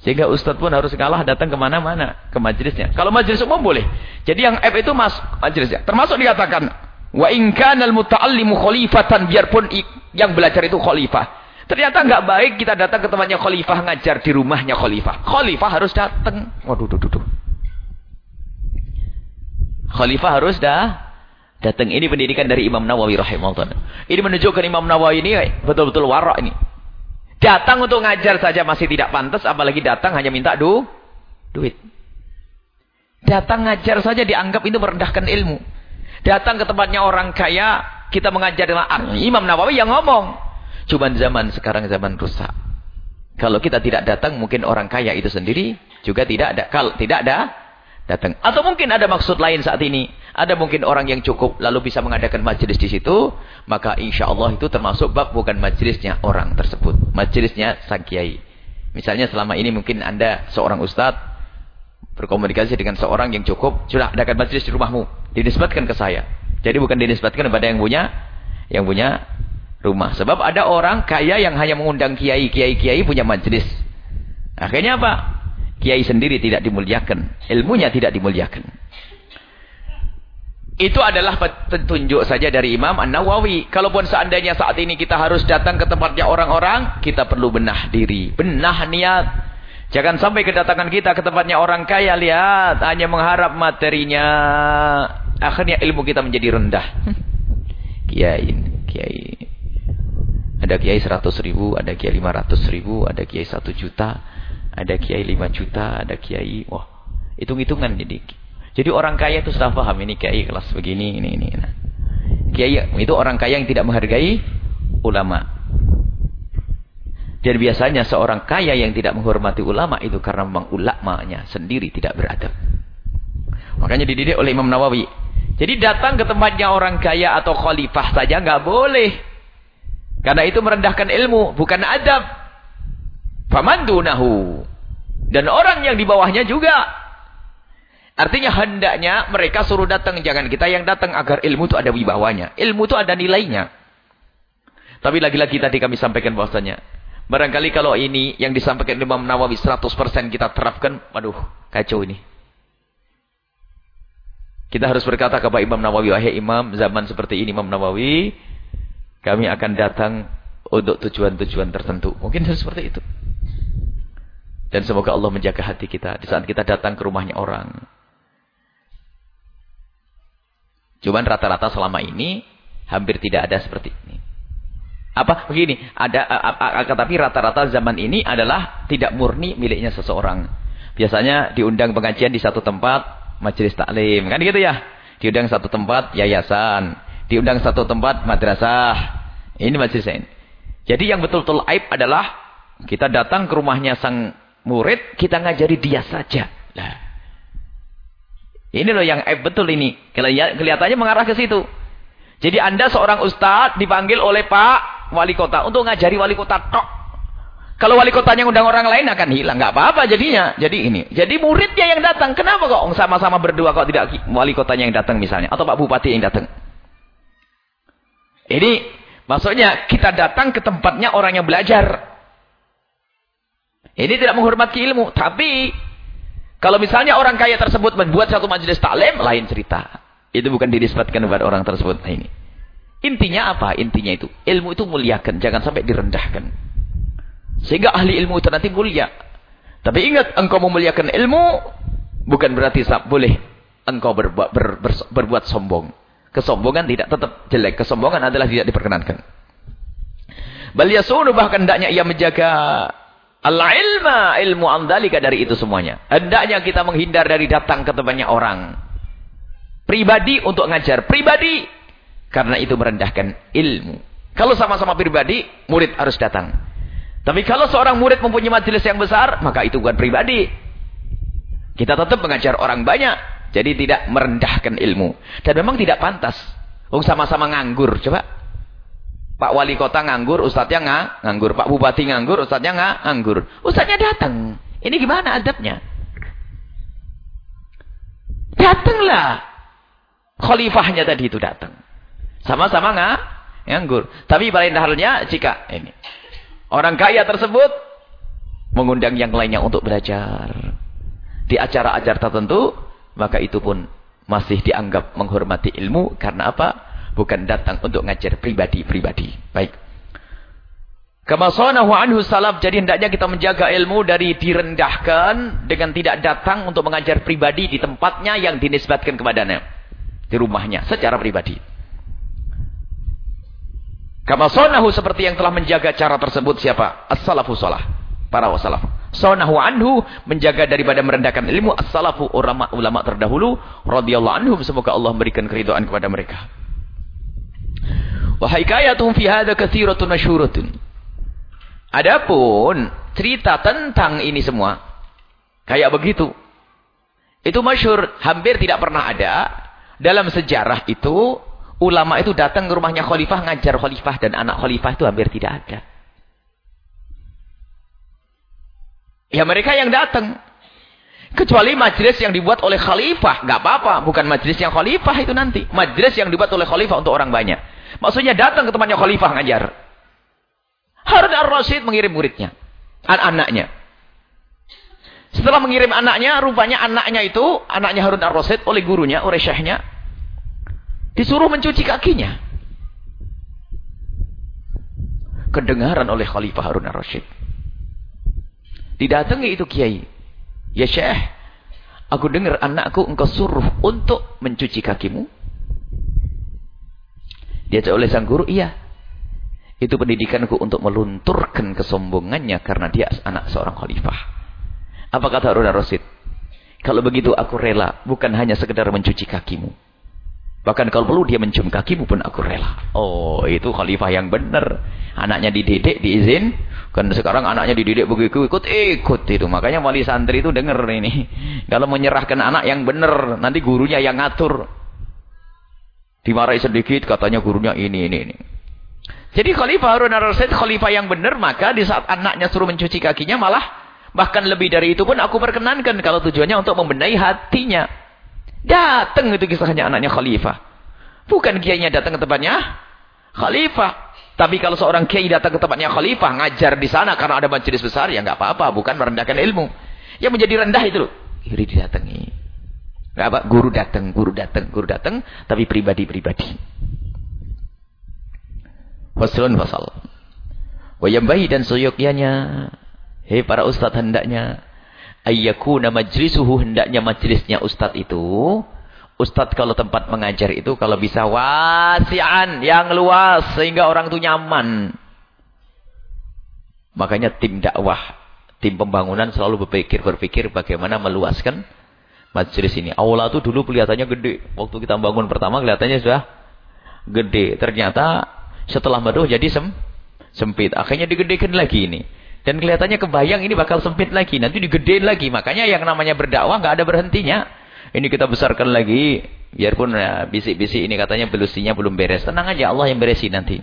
[SPEAKER 1] Sehingga ustaz pun harus kalah datang ke mana-mana. Ke majelisnya. Kalau majelis umum boleh. Jadi yang F itu mas majelisnya. Termasuk dikatakan. Wa inkanal muta'allimu khalifatan. Biarpun yang belajar itu khalifah. Ternyata nggak baik kita datang ke tempatnya khalifah ngajar di rumahnya khalifah. Khalifah harus datang. Waduh, duh, duh, duh. Khalifah harus dah datang. Ini pendidikan dari Imam Nawawi rahimahullah. Ini menunjukkan Imam Nawawi ini betul-betul warak ini. Datang untuk ngajar saja masih tidak pantas, apalagi datang hanya minta du duit. Datang ngajar saja dianggap itu merendahkan ilmu. Datang ke tempatnya orang kaya, kita mengajar dengan Imam Nawawi yang ngomong. Cuma zaman sekarang zaman rusak. Kalau kita tidak datang, mungkin orang kaya itu sendiri juga tidak ada. Kalau tidak ada, datang. Atau mungkin ada maksud lain saat ini. Ada mungkin orang yang cukup lalu bisa mengadakan majelis di situ. Maka insya Allah itu termasuk bab bukan majelisnya orang tersebut. Majelisnya sang kiai. Misalnya selama ini mungkin anda seorang ustadz berkomunikasi dengan seorang yang cukup. Sudah adakan majelis di rumahmu. Dinisbatkan ke saya. Jadi bukan dinisbatkan kepada yang punya yang punya rumah. Sebab ada orang kaya yang hanya mengundang kiai, kiai, kiai punya majlis. Akhirnya apa? Kiai sendiri tidak dimuliakan. Ilmunya tidak dimuliakan. Itu adalah petunjuk saja dari Imam An-Nawawi. Kalaupun seandainya saat ini kita harus datang ke tempatnya orang-orang, kita perlu benah diri. Benah niat. Jangan sampai kedatangan kita ke tempatnya orang kaya, lihat. Hanya mengharap materinya. Akhirnya ilmu kita menjadi rendah. <laughs> Kiai, kiai. Ada kiai 100 ribu, ada kiai 500 ribu, ada kiai 1 juta, ada kiai 5 juta, ada kiai, wah, hitung-hitungan jadi. Jadi orang kaya itu sudah paham ini kiai kelas begini, ini, ini. Nah. Kiai itu orang kaya yang tidak menghargai ulama. Dan biasanya seorang kaya yang tidak menghormati ulama itu karena memang ulamanya sendiri tidak beradab. Makanya dididik oleh Imam Nawawi. Jadi datang ke tempatnya orang kaya atau khalifah saja nggak boleh. Karena itu merendahkan ilmu, bukan adab. Famandunahu. Dan orang yang di bawahnya juga. Artinya hendaknya mereka suruh datang. Jangan kita yang datang agar ilmu itu ada wibawanya. Ilmu itu ada nilainya. Tapi lagi-lagi tadi kami sampaikan bahwasanya. Barangkali kalau ini yang disampaikan Imam Nawawi 100% kita terapkan. Waduh, kacau ini. Kita harus berkata kepada Imam Nawawi. Wahai Imam, zaman seperti ini Imam Nawawi. Kami akan datang untuk tujuan-tujuan tertentu. Mungkin seperti itu. Dan semoga Allah menjaga hati kita di saat kita datang ke rumahnya orang. Cuman rata-rata selama ini hampir tidak ada seperti ini. Apa begini, ada tapi rata-rata zaman ini adalah tidak murni miliknya seseorang. Biasanya diundang pengajian di satu tempat, majelis taklim. Kan gitu ya? Diundang satu tempat, yayasan. Diundang satu tempat, madrasah. Ini majelis ini. Jadi yang betul-betul aib adalah kita datang ke rumahnya sang murid, kita ngajari dia saja. Nah. Ini loh yang aib betul ini. Kelihatannya mengarah ke situ. Jadi anda seorang ustadz dipanggil oleh Pak Wali Kota untuk ngajari Wali Kota tok. Kalau wali kotanya undang orang lain akan hilang. nggak apa-apa jadinya. Jadi ini. Jadi muridnya yang datang. Kenapa kok sama-sama berdua kok tidak wali kotanya yang datang misalnya. Atau Pak Bupati yang datang. Ini maksudnya kita datang ke tempatnya orang yang belajar. Ini tidak menghormati ilmu. Tapi kalau misalnya orang kaya tersebut membuat satu majelis taklim, lain cerita. Itu bukan dinisbatkan kepada orang tersebut. Nah ini. Intinya apa? Intinya itu. Ilmu itu muliakan. Jangan sampai direndahkan. Sehingga ahli ilmu itu nanti mulia. Tapi ingat, engkau memuliakan ilmu, bukan berarti boleh engkau berbuat, ber, ber, berbuat sombong. Kesombongan tidak tetap jelek. Kesombongan adalah tidak diperkenankan. Bal yasunu bahkan hendaknya ia menjaga al-ilma, ilmu andalika dari itu semuanya. Hendaknya kita menghindar dari datang ke tempatnya orang. Pribadi untuk ngajar. Pribadi. Karena itu merendahkan ilmu. Kalau sama-sama pribadi, murid harus datang. Tapi kalau seorang murid mempunyai majelis yang besar, maka itu bukan pribadi. Kita tetap mengajar orang banyak. Jadi tidak merendahkan ilmu. Dan memang tidak pantas. Oh, sama-sama nganggur. Coba. Pak wali kota nganggur, ustadznya nggak nganggur. Pak bupati nganggur, ustadznya nggak nganggur. Ustadznya datang. Ini gimana adabnya? Datanglah khalifahnya tadi itu datang. Sama-sama nggak nganggur. Tapi paling halnya jika ini orang kaya tersebut mengundang yang lainnya untuk belajar di acara-acara tertentu, maka itu pun masih dianggap menghormati ilmu karena apa? Bukan datang untuk ngajar pribadi-pribadi. Baik. Kama anhu salaf. Jadi hendaknya kita menjaga ilmu dari direndahkan dengan tidak datang untuk mengajar pribadi di tempatnya yang dinisbatkan kepadanya di rumahnya secara pribadi. Kama sonahu seperti yang telah menjaga cara tersebut siapa? As-salafu salah. Para wasalaf. Sonahu anhu menjaga daripada merendahkan ilmu. As-salafu ulama-ulama terdahulu. radhiyallahu anhum. Semoga Allah memberikan keridhaan kepada mereka. Wahaikayatun fi hadha kathiratun masyuratun. Adapun cerita tentang ini semua. Kayak begitu. Itu masyur. Hampir tidak pernah ada dalam sejarah itu, ulama itu datang ke rumahnya khalifah, ngajar khalifah dan anak khalifah itu hampir tidak ada. Ya mereka yang datang. Kecuali majlis yang dibuat oleh khalifah. nggak apa-apa. Bukan majlis yang khalifah itu nanti. Majlis yang dibuat oleh khalifah untuk orang banyak. Maksudnya datang ke tempatnya khalifah ngajar. Harun ar-Rasyid mengirim muridnya. Anak-anaknya. Setelah mengirim anaknya, rupanya anaknya itu, anaknya Harun ar-Rasyid oleh gurunya, oleh syekhnya, disuruh mencuci kakinya. Kedengaran oleh Khalifah Harun ar-Rasyid. Didatangi itu kiai. Ya syekh, aku dengar anakku engkau suruh untuk mencuci kakimu. Dia oleh sang guru, iya. Itu pendidikanku untuk melunturkan kesombongannya karena dia anak seorang khalifah. Apa kata Harun Rasid? Kalau begitu aku rela, bukan hanya sekedar mencuci kakimu. Bahkan kalau perlu dia mencium kakimu pun aku rela. Oh, itu khalifah yang benar. Anaknya dididik, diizin. Kan sekarang anaknya dididik begitu, ikut-ikut itu. Makanya wali santri itu dengar ini. Kalau menyerahkan anak yang benar, nanti gurunya yang ngatur. Dimarahi sedikit, katanya gurunya ini, ini, ini. Jadi khalifah Harun al-Rasid, khalifah yang benar, maka di saat anaknya suruh mencuci kakinya malah Bahkan lebih dari itu pun aku perkenankan kalau tujuannya untuk membenahi hatinya. Datang itu kisahnya anaknya khalifah. Bukan kiainya datang ke tempatnya khalifah. Tapi kalau seorang kiai datang ke tempatnya khalifah, ngajar di sana karena ada majelis besar, ya nggak apa-apa. Bukan merendahkan ilmu. Yang menjadi rendah itu loh. Iri didatangi. Gak apa, guru datang, guru datang, guru datang, tapi pribadi-pribadi. Faslun fasal. Wayambahi dan soyokyanya Hei para ustaz hendaknya ayyakuna majlisuhu hendaknya majlisnya ustaz itu ustaz kalau tempat mengajar itu kalau bisa wasian yang luas sehingga orang itu nyaman. Makanya tim dakwah Tim pembangunan selalu berpikir-berpikir bagaimana meluaskan majelis ini. Aula itu dulu kelihatannya gede. Waktu kita bangun pertama kelihatannya sudah gede. Ternyata setelah baru jadi sem sempit. Akhirnya digedekan lagi ini. Dan kelihatannya kebayang ini bakal sempit lagi. Nanti digedein lagi. Makanya yang namanya berdakwah nggak ada berhentinya. Ini kita besarkan lagi. Biarpun ya, bisik-bisik ini katanya belusinya belum beres. Tenang aja Allah yang beresi nanti.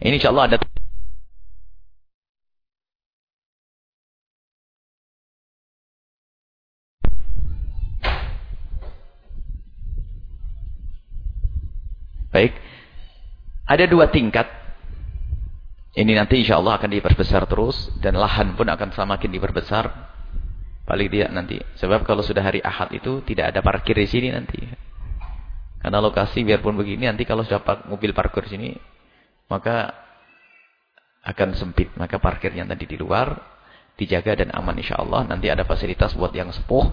[SPEAKER 1] Ini insya Allah ada Ada dua tingkat. Ini nanti insya Allah akan diperbesar terus. Dan lahan pun akan semakin diperbesar. Paling tidak nanti. Sebab kalau sudah hari Ahad itu tidak ada parkir di sini nanti. Karena lokasi biarpun begini nanti kalau sudah mobil parkir di sini. Maka akan sempit. Maka parkirnya nanti di luar. Dijaga dan aman insya Allah. Nanti ada fasilitas buat yang sepuh.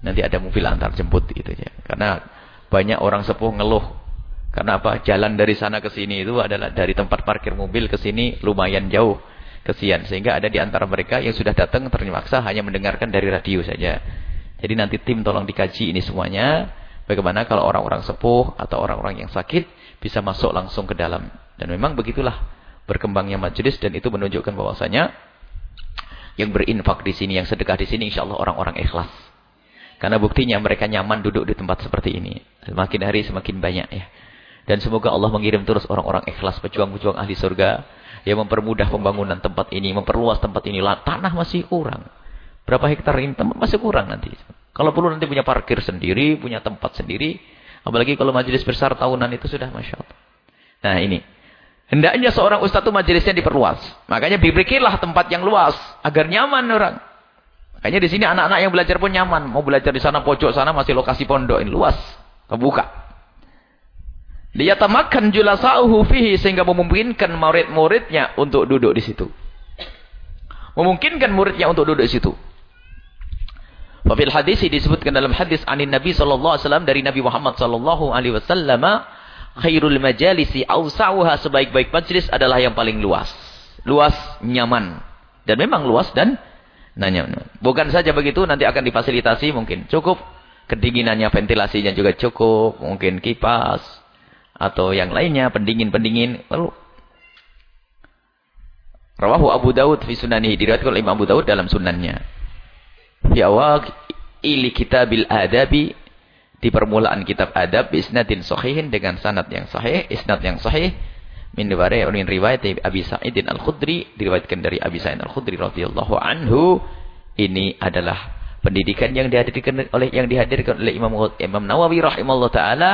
[SPEAKER 1] Nanti ada mobil antar jemput gitu ya. Karena banyak orang sepuh ngeluh karena apa? Jalan dari sana ke sini itu adalah dari tempat parkir mobil ke sini lumayan jauh. Kesian. Sehingga ada di antara mereka yang sudah datang terpaksa hanya mendengarkan dari radio saja. Jadi nanti tim tolong dikaji ini semuanya. Bagaimana kalau orang-orang sepuh atau orang-orang yang sakit bisa masuk langsung ke dalam. Dan memang begitulah berkembangnya majelis dan itu menunjukkan bahwasanya yang berinfak di sini, yang sedekah di sini insya Allah orang-orang ikhlas. Karena buktinya mereka nyaman duduk di tempat seperti ini. Semakin hari semakin banyak ya. Dan semoga Allah mengirim terus orang-orang ikhlas, pejuang-pejuang ahli surga. Yang mempermudah pembangunan tempat ini, memperluas tempat ini. Tanah masih kurang. Berapa hektar ini tempat masih kurang nanti. Kalau perlu nanti punya parkir sendiri, punya tempat sendiri. Apalagi kalau majelis besar tahunan itu sudah Masya Allah. Nah ini. Hendaknya seorang ustaz itu majelisnya diperluas. Makanya diberikanlah tempat yang luas. Agar nyaman orang. Makanya di sini anak-anak yang belajar pun nyaman. Mau belajar di sana pojok sana masih lokasi pondok ini luas. Kebuka. Liyatamakan julasa'uhu fihi sehingga memungkinkan murid-muridnya untuk duduk di situ. Memungkinkan muridnya untuk duduk di situ. Wafil hadis disebutkan dalam hadis anin Nabi sallallahu alaihi wasallam dari Nabi Muhammad sallallahu alaihi wasallam khairul majalisi awsa'uha sebaik-baik majlis adalah yang paling luas. Luas, nyaman. Dan memang luas dan nyaman. Bukan saja begitu nanti akan difasilitasi mungkin cukup kedinginannya ventilasinya juga cukup, mungkin kipas, atau yang lainnya pendingin-pendingin lalu Rawahu Abu Dawud fi sunanihi diriwayatkan oleh Imam Abu Dawud dalam sunannya. Fi awal ili kitabil adabi di permulaan kitab adab isnadin sahihin dengan sanad yang sahih, isnad yang sahih min riwayat Abi Sa'idin Al-Khudri diriwayatkan dari Abi Sa'id Al-Khudri radhiyallahu anhu ini adalah pendidikan yang dihadirkan oleh yang dihadirkan oleh Imam Imam Nawawi rahimahullah taala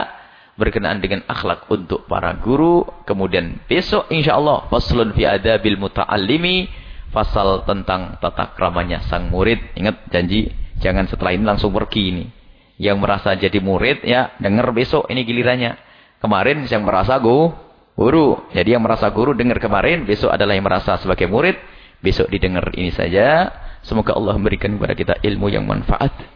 [SPEAKER 1] berkenaan dengan akhlak untuk para guru. Kemudian besok insyaAllah faslun fi adabil muta'allimi. Fasal tentang tata kramanya sang murid. Ingat janji jangan setelah ini langsung pergi ini. Yang merasa jadi murid ya dengar besok ini gilirannya. Kemarin yang merasa go, guru. Jadi yang merasa guru dengar kemarin. Besok adalah yang merasa sebagai murid. Besok didengar ini saja. Semoga Allah memberikan kepada kita ilmu yang manfaat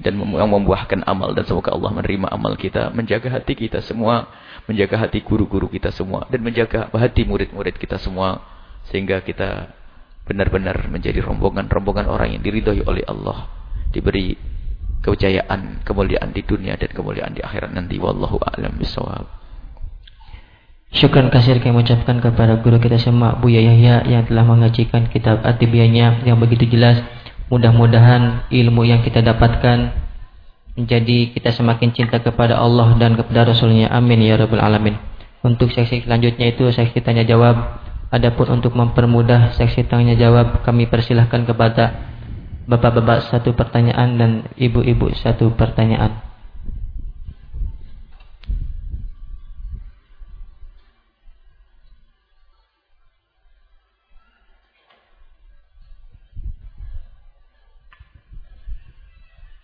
[SPEAKER 1] dan yang membuahkan amal dan semoga Allah menerima amal kita, menjaga hati kita semua, menjaga hati guru-guru kita semua dan menjaga hati murid-murid kita semua sehingga kita benar-benar menjadi rombongan-rombongan orang yang diridhoi oleh Allah, diberi kejayaan, kemuliaan di dunia dan kemuliaan di akhirat nanti wallahu a'lam bishawab.
[SPEAKER 2] Syukur kasih kami ucapkan kepada guru kita semua Buya Yahya yang telah mengajikan kitab Atibiyahnya yang begitu jelas Mudah-mudahan ilmu yang kita dapatkan menjadi kita semakin cinta kepada Allah dan kepada Rasulnya. Amin ya Rabbal Alamin. Untuk seksi selanjutnya itu seksi tanya jawab. Adapun untuk mempermudah seksi tanya jawab, kami persilahkan kepada bapak-bapak satu pertanyaan dan ibu-ibu satu pertanyaan.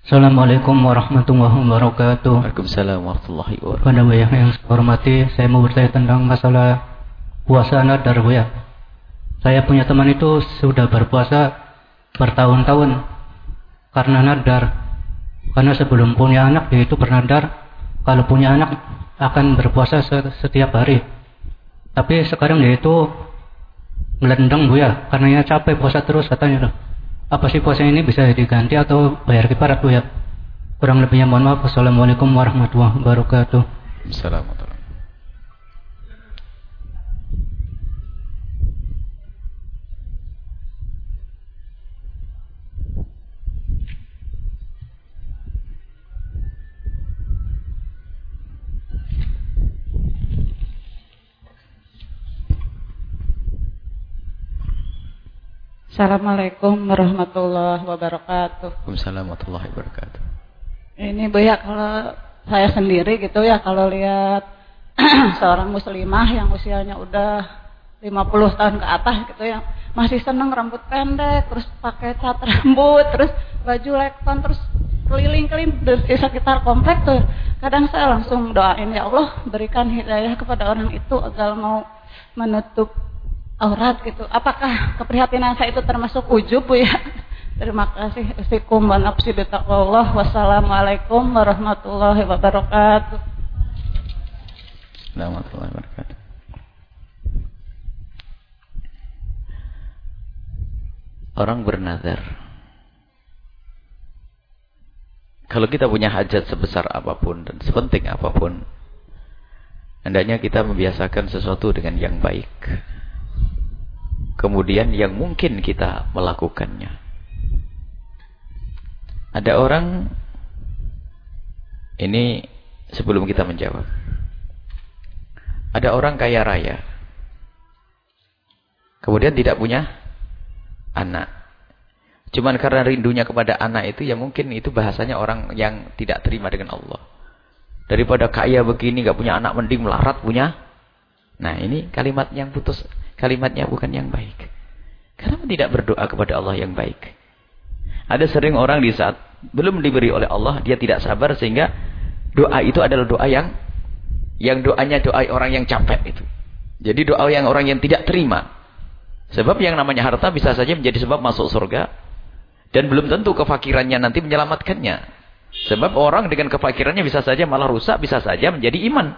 [SPEAKER 2] Assalamualaikum warahmatullahi wabarakatuh.
[SPEAKER 1] Waalaikumsalam warahmatullahi wabarakatuh.
[SPEAKER 2] Pada yang yang saya hormati, saya mau bertanya tentang masalah puasa nadar ya. Saya punya teman itu sudah berpuasa bertahun-tahun karena nadar. Karena sebelum punya anak dia itu bernadar kalau punya anak akan berpuasa setiap hari. Tapi sekarang dia itu melendang Bu ya, karena ya capek puasa terus katanya.
[SPEAKER 3] Apa sih puasa ini bisa diganti atau bayar kifarat Bu ya? Kurang lebihnya mohon maaf. Wassalamualaikum warahmatullahi wabarakatuh.
[SPEAKER 1] Assalamualaikum.
[SPEAKER 4] Assalamualaikum warahmatullahi wabarakatuh.
[SPEAKER 1] Waalaikumsalam warahmatullahi wabarakatuh.
[SPEAKER 4] Ini Bu ya kalau saya sendiri gitu ya kalau lihat <clears throat> seorang muslimah yang usianya udah 50 tahun ke atas gitu ya masih seneng rambut pendek terus pakai cat rambut terus baju lekton terus keliling-keliling di sekitar komplek tuh kadang saya langsung doain ya Allah berikan hidayah kepada orang itu agar mau menutup aurat gitu. Apakah keprihatinan saya itu termasuk ujub Bu ya? <laughs> Terima kasih. Assalamualaikum. Wassalamualaikum warahmatullahi wabarakatuh.
[SPEAKER 1] Warahmatullahi wabarakatuh. Orang bernazar. Kalau kita punya hajat sebesar apa pun dan sepenting apa pun, hendaknya kita membiasakan sesuatu dengan yang baik kemudian yang mungkin kita melakukannya. Ada orang ini sebelum kita menjawab. Ada orang kaya raya. Kemudian tidak punya anak. Cuman karena rindunya kepada anak itu ya mungkin itu bahasanya orang yang tidak terima dengan Allah. Daripada kaya begini gak punya anak mending melarat punya. Nah ini kalimat yang putus kalimatnya bukan yang baik. Kenapa tidak berdoa kepada Allah yang baik? Ada sering orang di saat belum diberi oleh Allah, dia tidak sabar sehingga doa itu adalah doa yang yang doanya doa orang yang capek itu. Jadi doa yang orang yang tidak terima. Sebab yang namanya harta bisa saja menjadi sebab masuk surga dan belum tentu kefakirannya nanti menyelamatkannya. Sebab orang dengan kefakirannya bisa saja malah rusak, bisa saja menjadi iman.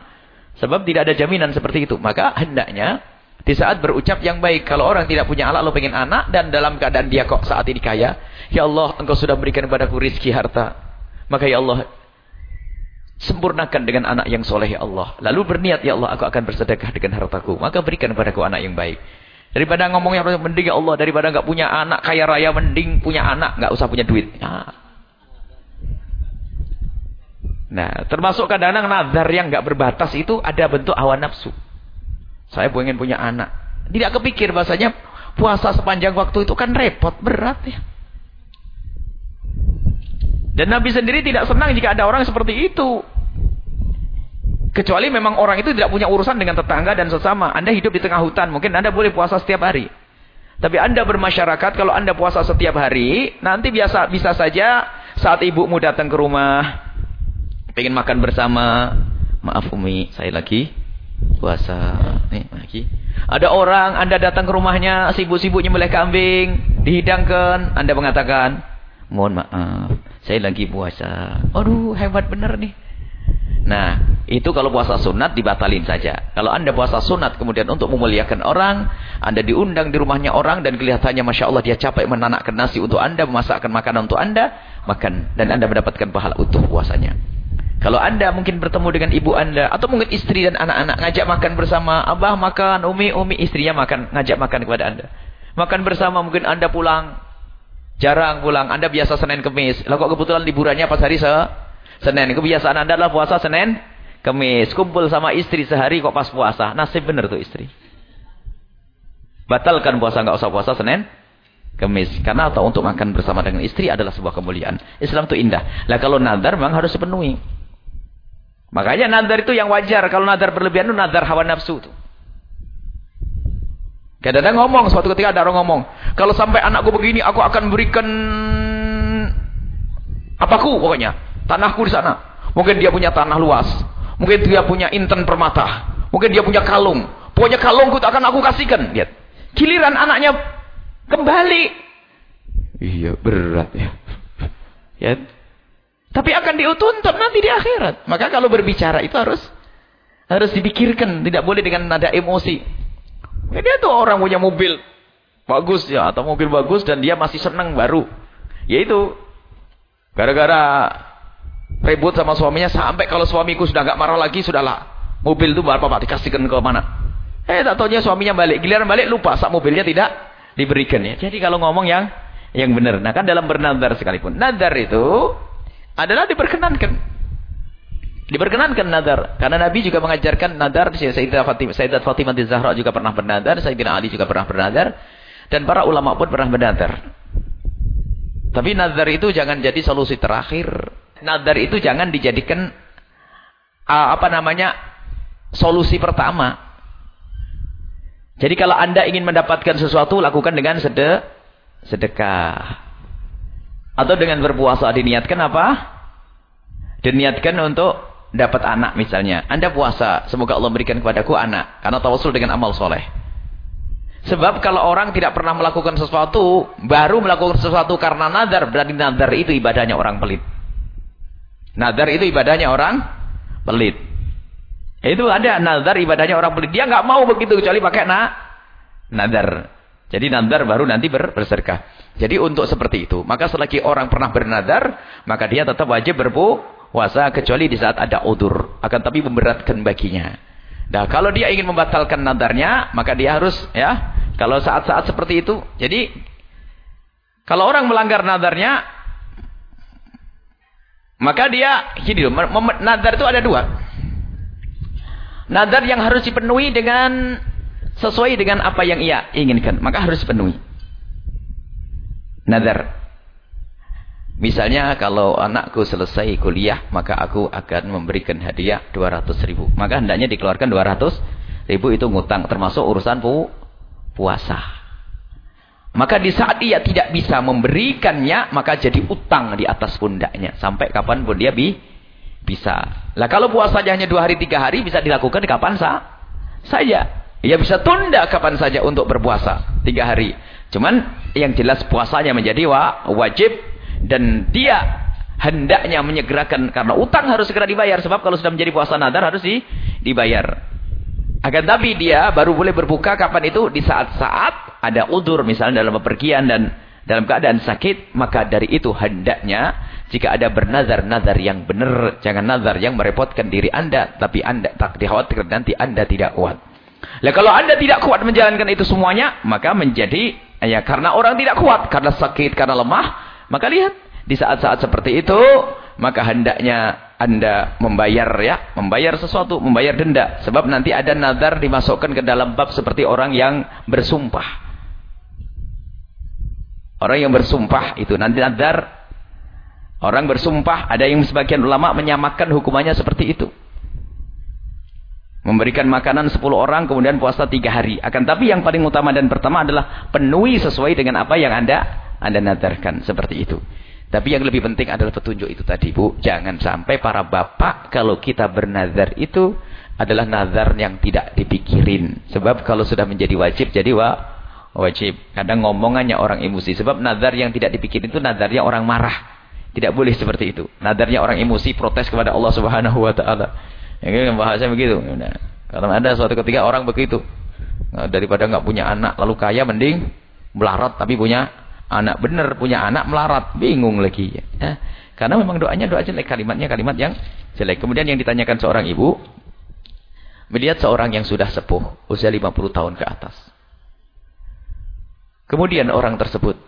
[SPEAKER 1] Sebab tidak ada jaminan seperti itu. Maka hendaknya di saat berucap yang baik. Kalau orang tidak punya anak, lo pengen anak. Dan dalam keadaan dia kok saat ini kaya. Ya Allah, engkau sudah berikan kepadaku rizki harta. Maka ya Allah, sempurnakan dengan anak yang soleh ya Allah. Lalu berniat, ya Allah, aku akan bersedekah dengan hartaku. Maka berikan kepadaku anak yang baik. Daripada ngomongnya mending ya Allah, daripada nggak punya anak kaya raya, mending punya anak, nggak usah punya duit. Nah, nah termasuk kadang-kadang nazar yang nggak berbatas itu ada bentuk hawa nafsu. Saya pengen punya anak. Tidak kepikir bahasanya puasa sepanjang waktu itu kan repot, berat ya. Dan Nabi sendiri tidak senang jika ada orang seperti itu. Kecuali memang orang itu tidak punya urusan dengan tetangga dan sesama. Anda hidup di tengah hutan, mungkin Anda boleh puasa setiap hari. Tapi Anda bermasyarakat, kalau Anda puasa setiap hari, nanti biasa bisa saja saat ibumu datang ke rumah, pengen makan bersama, maaf Umi, saya lagi puasa. Nih lagi. Ada orang anda datang ke rumahnya sibuk-sibuknya meleh kambing dihidangkan. Anda mengatakan mohon maaf saya lagi puasa. Aduh hebat benar nih. Nah itu kalau puasa sunat dibatalin saja. Kalau anda puasa sunat kemudian untuk memuliakan orang anda diundang di rumahnya orang dan kelihatannya Masya Allah dia capek menanakkan nasi untuk anda memasakkan makanan untuk anda makan dan anda mendapatkan pahala utuh puasanya kalau anda mungkin bertemu dengan ibu anda atau mungkin istri dan anak-anak ngajak makan bersama, abah makan, umi umi istrinya makan, ngajak makan kepada anda. Makan bersama mungkin anda pulang, jarang pulang, anda biasa Senin Kemis. Lalu kok kebetulan liburannya pas hari se Senin. Kebiasaan anda adalah puasa Senin Kemis. Kumpul sama istri sehari kok pas puasa. Nasib benar tuh istri. Batalkan puasa nggak usah puasa Senin Kemis. Karena atau untuk makan bersama dengan istri adalah sebuah kemuliaan. Islam itu indah. Lah kalau nadar memang harus dipenuhi. Makanya nadar itu yang wajar. Kalau nadar berlebihan itu nadar hawa nafsu itu. Kadang-kadang ngomong, suatu ketika ada orang ngomong, kalau sampai anakku begini, aku akan berikan apaku pokoknya, tanahku di sana. Mungkin dia punya tanah luas, mungkin dia punya inten permata, mungkin dia punya kalung. Pokoknya kalungku akan aku kasihkan. Lihat, giliran anaknya kembali, iya berat ya. Ya, tapi akan diutuntut nanti di akhirat. Maka kalau berbicara itu harus harus dipikirkan, tidak boleh dengan nada emosi. Dia tuh orang punya mobil bagus ya atau mobil bagus dan dia masih senang baru. Yaitu gara-gara ribut sama suaminya sampai kalau suamiku sudah nggak marah lagi sudahlah mobil itu bapak pak dikasihkan ke mana. Eh tak tahunya suaminya balik, giliran balik lupa saat mobilnya tidak diberikan ya. Jadi kalau ngomong yang yang benar. Nah kan dalam bernadar sekalipun. Nadar itu adalah diperkenankan. Diperkenankan nadar. Karena Nabi juga mengajarkan nadar. Sayyidat Fatimah, Sayyidat Fatimah Zahra juga pernah bernadar. Sayyidina Ali juga pernah bernadar. Dan para ulama pun pernah bernadar. Tapi nadar itu jangan jadi solusi terakhir. Nadar itu jangan dijadikan apa namanya solusi pertama. Jadi kalau anda ingin mendapatkan sesuatu, lakukan dengan sede, sedekah. Atau dengan berpuasa diniatkan apa? Diniatkan untuk dapat anak misalnya. Anda puasa, semoga Allah berikan kepadaku anak. Karena tawasul dengan amal soleh. Sebab kalau orang tidak pernah melakukan sesuatu, baru melakukan sesuatu karena nadar, berarti nadar itu ibadahnya orang pelit. Nadar itu ibadahnya orang pelit. Itu ada nadar ibadahnya orang pelit. Dia nggak mau begitu kecuali pakai na nadar. Jadi nadar baru nanti ber. Jadi untuk seperti itu, maka selagi orang pernah bernadar, maka dia tetap wajib berpu puasa kecuali di saat ada udur. Akan tapi memberatkan baginya. Nah, kalau dia ingin membatalkan nadarnya, maka dia harus ya, kalau saat-saat seperti itu. Jadi kalau orang melanggar nadarnya, maka dia gini loh, nadar itu ada dua. Nadar yang harus dipenuhi dengan sesuai dengan apa yang ia inginkan, maka harus dipenuhi. Nadar Misalnya kalau anakku selesai kuliah, maka aku akan memberikan hadiah 200 ribu. Maka hendaknya dikeluarkan 200 ribu itu ngutang, termasuk urusan pu puasa. Maka di saat ia tidak bisa memberikannya, maka jadi utang di atas pundaknya. Sampai kapan pun dia bi bisa. Lah kalau puasanya hanya dua hari, tiga hari, bisa dilakukan kapan sa saja. Ia bisa tunda kapan saja untuk berpuasa. Tiga hari. Cuman yang jelas puasanya menjadi wa wajib dan dia hendaknya menyegerakan karena utang harus segera dibayar sebab kalau sudah menjadi puasa nadar harus di, dibayar. Akan tapi dia baru boleh berbuka kapan itu di saat-saat ada udur misalnya dalam bepergian dan dalam keadaan sakit maka dari itu hendaknya jika ada bernazar-nazar yang benar jangan nazar yang merepotkan diri anda tapi anda tak dikhawatirkan nanti anda tidak kuat. Lah kalau anda tidak kuat menjalankan itu semuanya maka menjadi ya karena orang tidak kuat karena sakit karena lemah maka lihat, di saat-saat seperti itu, maka hendaknya anda membayar ya, membayar sesuatu, membayar denda. Sebab nanti ada nazar dimasukkan ke dalam bab seperti orang yang bersumpah. Orang yang bersumpah itu nanti nazar Orang bersumpah, ada yang sebagian ulama menyamakan hukumannya seperti itu. Memberikan makanan 10 orang, kemudian puasa 3 hari. Akan tapi yang paling utama dan pertama adalah penuhi sesuai dengan apa yang anda anda nadarkan seperti itu. Tapi yang lebih penting adalah petunjuk itu tadi, Bu. Jangan sampai para bapak kalau kita bernazar itu adalah nazar yang tidak dipikirin. Sebab kalau sudah menjadi wajib, jadi wa wajib. Kadang ngomongannya orang emosi. Sebab nazar yang tidak dipikirin itu nazarnya orang marah. Tidak boleh seperti itu. Nadarnya orang emosi protes kepada Allah Subhanahu wa taala. Yang bahasa begitu. Nah, kalau ada suatu ketika orang begitu. Nah, daripada nggak punya anak lalu kaya mending melarat tapi punya Anak benar punya anak melarat, bingung lagi. Ya. Karena memang doanya doa jelek, kalimatnya kalimat yang jelek. Kemudian yang ditanyakan seorang ibu, melihat seorang yang sudah sepuh, usia 50 tahun ke atas. Kemudian orang tersebut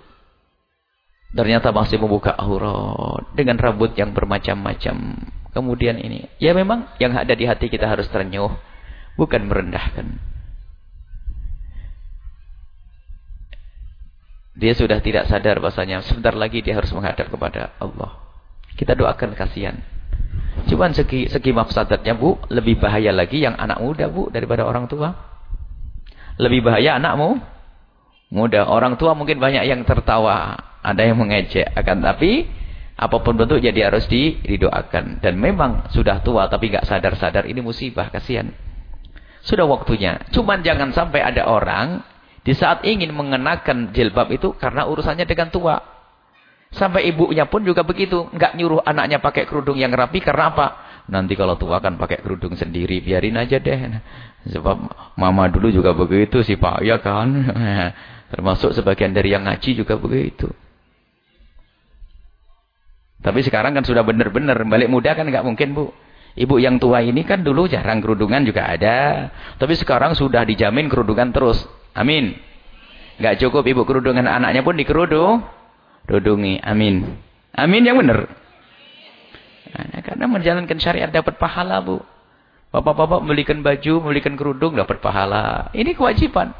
[SPEAKER 1] ternyata masih membuka aurat dengan rambut yang bermacam-macam. Kemudian ini, ya memang yang ada di hati kita harus terenyuh, bukan merendahkan. Dia sudah tidak sadar bahasanya sebentar lagi dia harus menghadap kepada Allah. Kita doakan kasihan. Cuman segi, segi mafsadatnya bu, lebih bahaya lagi yang anak muda bu daripada orang tua. Lebih bahaya anakmu muda. Orang tua mungkin banyak yang tertawa, ada yang mengejek. Akan tapi apa pun bentuknya dia harus di, didoakan. Dan memang sudah tua tapi nggak sadar-sadar ini musibah kasihan. Sudah waktunya. Cuman jangan sampai ada orang di saat ingin mengenakan jilbab itu karena urusannya dengan tua. Sampai ibunya pun juga begitu. Enggak nyuruh anaknya pakai kerudung yang rapi karena apa? Nanti kalau tua kan pakai kerudung sendiri. Biarin aja deh. Sebab mama dulu juga begitu sih Pak. Ya kan? <laughs> Termasuk sebagian dari yang ngaji juga begitu. Tapi sekarang kan sudah benar-benar balik muda kan nggak mungkin bu. Ibu yang tua ini kan dulu jarang kerudungan juga ada. Tapi sekarang sudah dijamin kerudungan terus. Amin. Nggak cukup ibu kerudungan anaknya pun dikerudung. Kerudungi. Amin. Amin yang benar. Nah, karena menjalankan syariat dapat pahala bu. Bapak-bapak membelikan baju, membelikan kerudung dapat pahala. Ini kewajiban.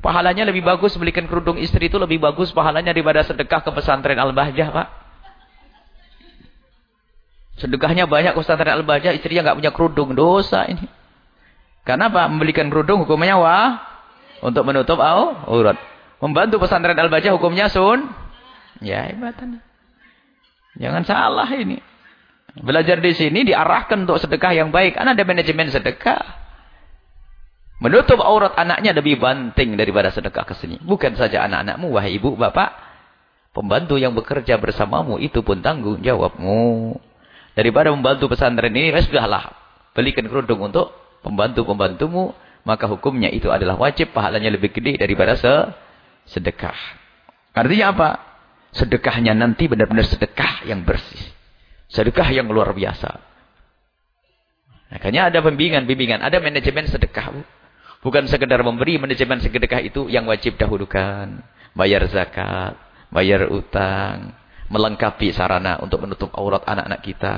[SPEAKER 1] Pahalanya lebih bagus belikan kerudung istri itu lebih bagus pahalanya daripada sedekah ke pesantren Al-Bahjah pak. Sedekahnya banyak Ustaz Al-Baja, istrinya nggak punya kerudung. Dosa ini. Karena apa? Membelikan kerudung hukumnya wah. Untuk menutup aurat. Membantu pesantren Al-Baja hukumnya sun. Ya, ibatan. Jangan salah ini. Belajar di sini diarahkan untuk sedekah yang baik. Karena ada manajemen sedekah. Menutup aurat anaknya lebih penting daripada sedekah ke sini. Bukan saja anak-anakmu, wahai ibu, bapak. Pembantu yang bekerja bersamamu itu pun tanggung jawabmu. Daripada membantu pesantren ini, ya sudahlah. Belikan kerudung untuk pembantu-pembantumu. Maka hukumnya itu adalah wajib. Pahalanya lebih gede daripada se sedekah. Artinya apa? Sedekahnya nanti benar-benar sedekah yang bersih. Sedekah yang luar biasa. Makanya ada pembimbingan-bimbingan. Ada manajemen sedekah. Bukan sekedar memberi manajemen sedekah itu yang wajib dahulukan. Bayar zakat. Bayar utang melengkapi sarana untuk menutup aurat anak-anak kita.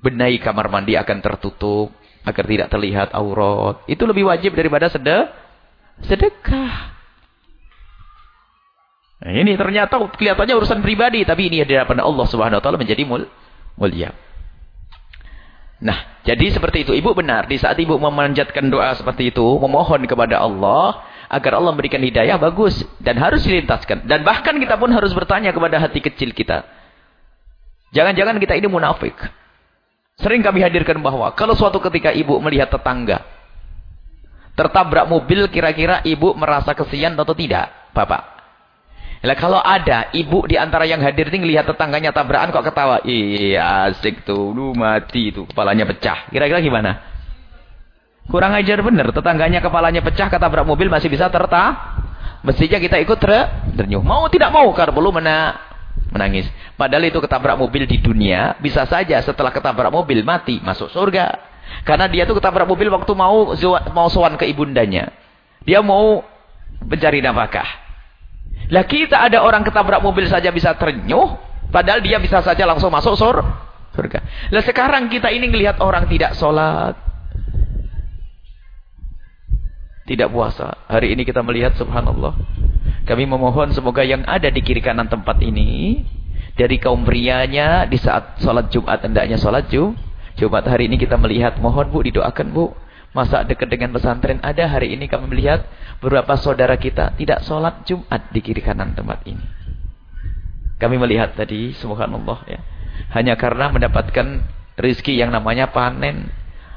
[SPEAKER 1] Benahi kamar mandi akan tertutup agar tidak terlihat aurat. Itu lebih wajib daripada sedekah. Sedekah. Nah, ini ternyata kelihatannya urusan pribadi, tapi ini di hadapan Allah Subhanahu wa taala menjadi mul mulia. Nah, jadi seperti itu. Ibu benar, di saat ibu memanjatkan doa seperti itu, memohon kepada Allah, agar Allah memberikan hidayah bagus dan harus dilintaskan dan bahkan kita pun harus bertanya kepada hati kecil kita jangan-jangan kita ini munafik sering kami hadirkan bahwa kalau suatu ketika ibu melihat tetangga tertabrak mobil kira-kira ibu merasa kesian atau tidak bapak Nah, kalau ada ibu di antara yang hadir ini melihat tetangganya tabrakan kok ketawa. Iya asik tuh, lu mati tuh, kepalanya pecah. Kira-kira gimana? Kurang ajar benar. Tetangganya kepalanya pecah, ketabrak mobil masih bisa terta. Mestinya kita ikut ter ternyuh. Mau tidak mau, perlu mena menangis. Padahal itu ketabrak mobil di dunia, bisa saja setelah ketabrak mobil mati, masuk surga. Karena dia tuh ketabrak mobil waktu mau mau sowan ke ibundanya. Dia mau mencari nafkah. Lah kita ada orang ketabrak mobil saja bisa ternyuh, padahal dia bisa saja langsung masuk surga. Lah sekarang kita ini melihat orang tidak sholat, tidak puasa. Hari ini kita melihat subhanallah. Kami memohon semoga yang ada di kiri kanan tempat ini dari kaum prianya di saat sholat Jumat hendaknya sholat Jum, Jumat hari ini kita melihat mohon Bu didoakan Bu. Masa dekat dengan pesantren ada hari ini kami melihat beberapa saudara kita tidak sholat Jumat di kiri kanan tempat ini. Kami melihat tadi subhanallah ya. Hanya karena mendapatkan rizki yang namanya panen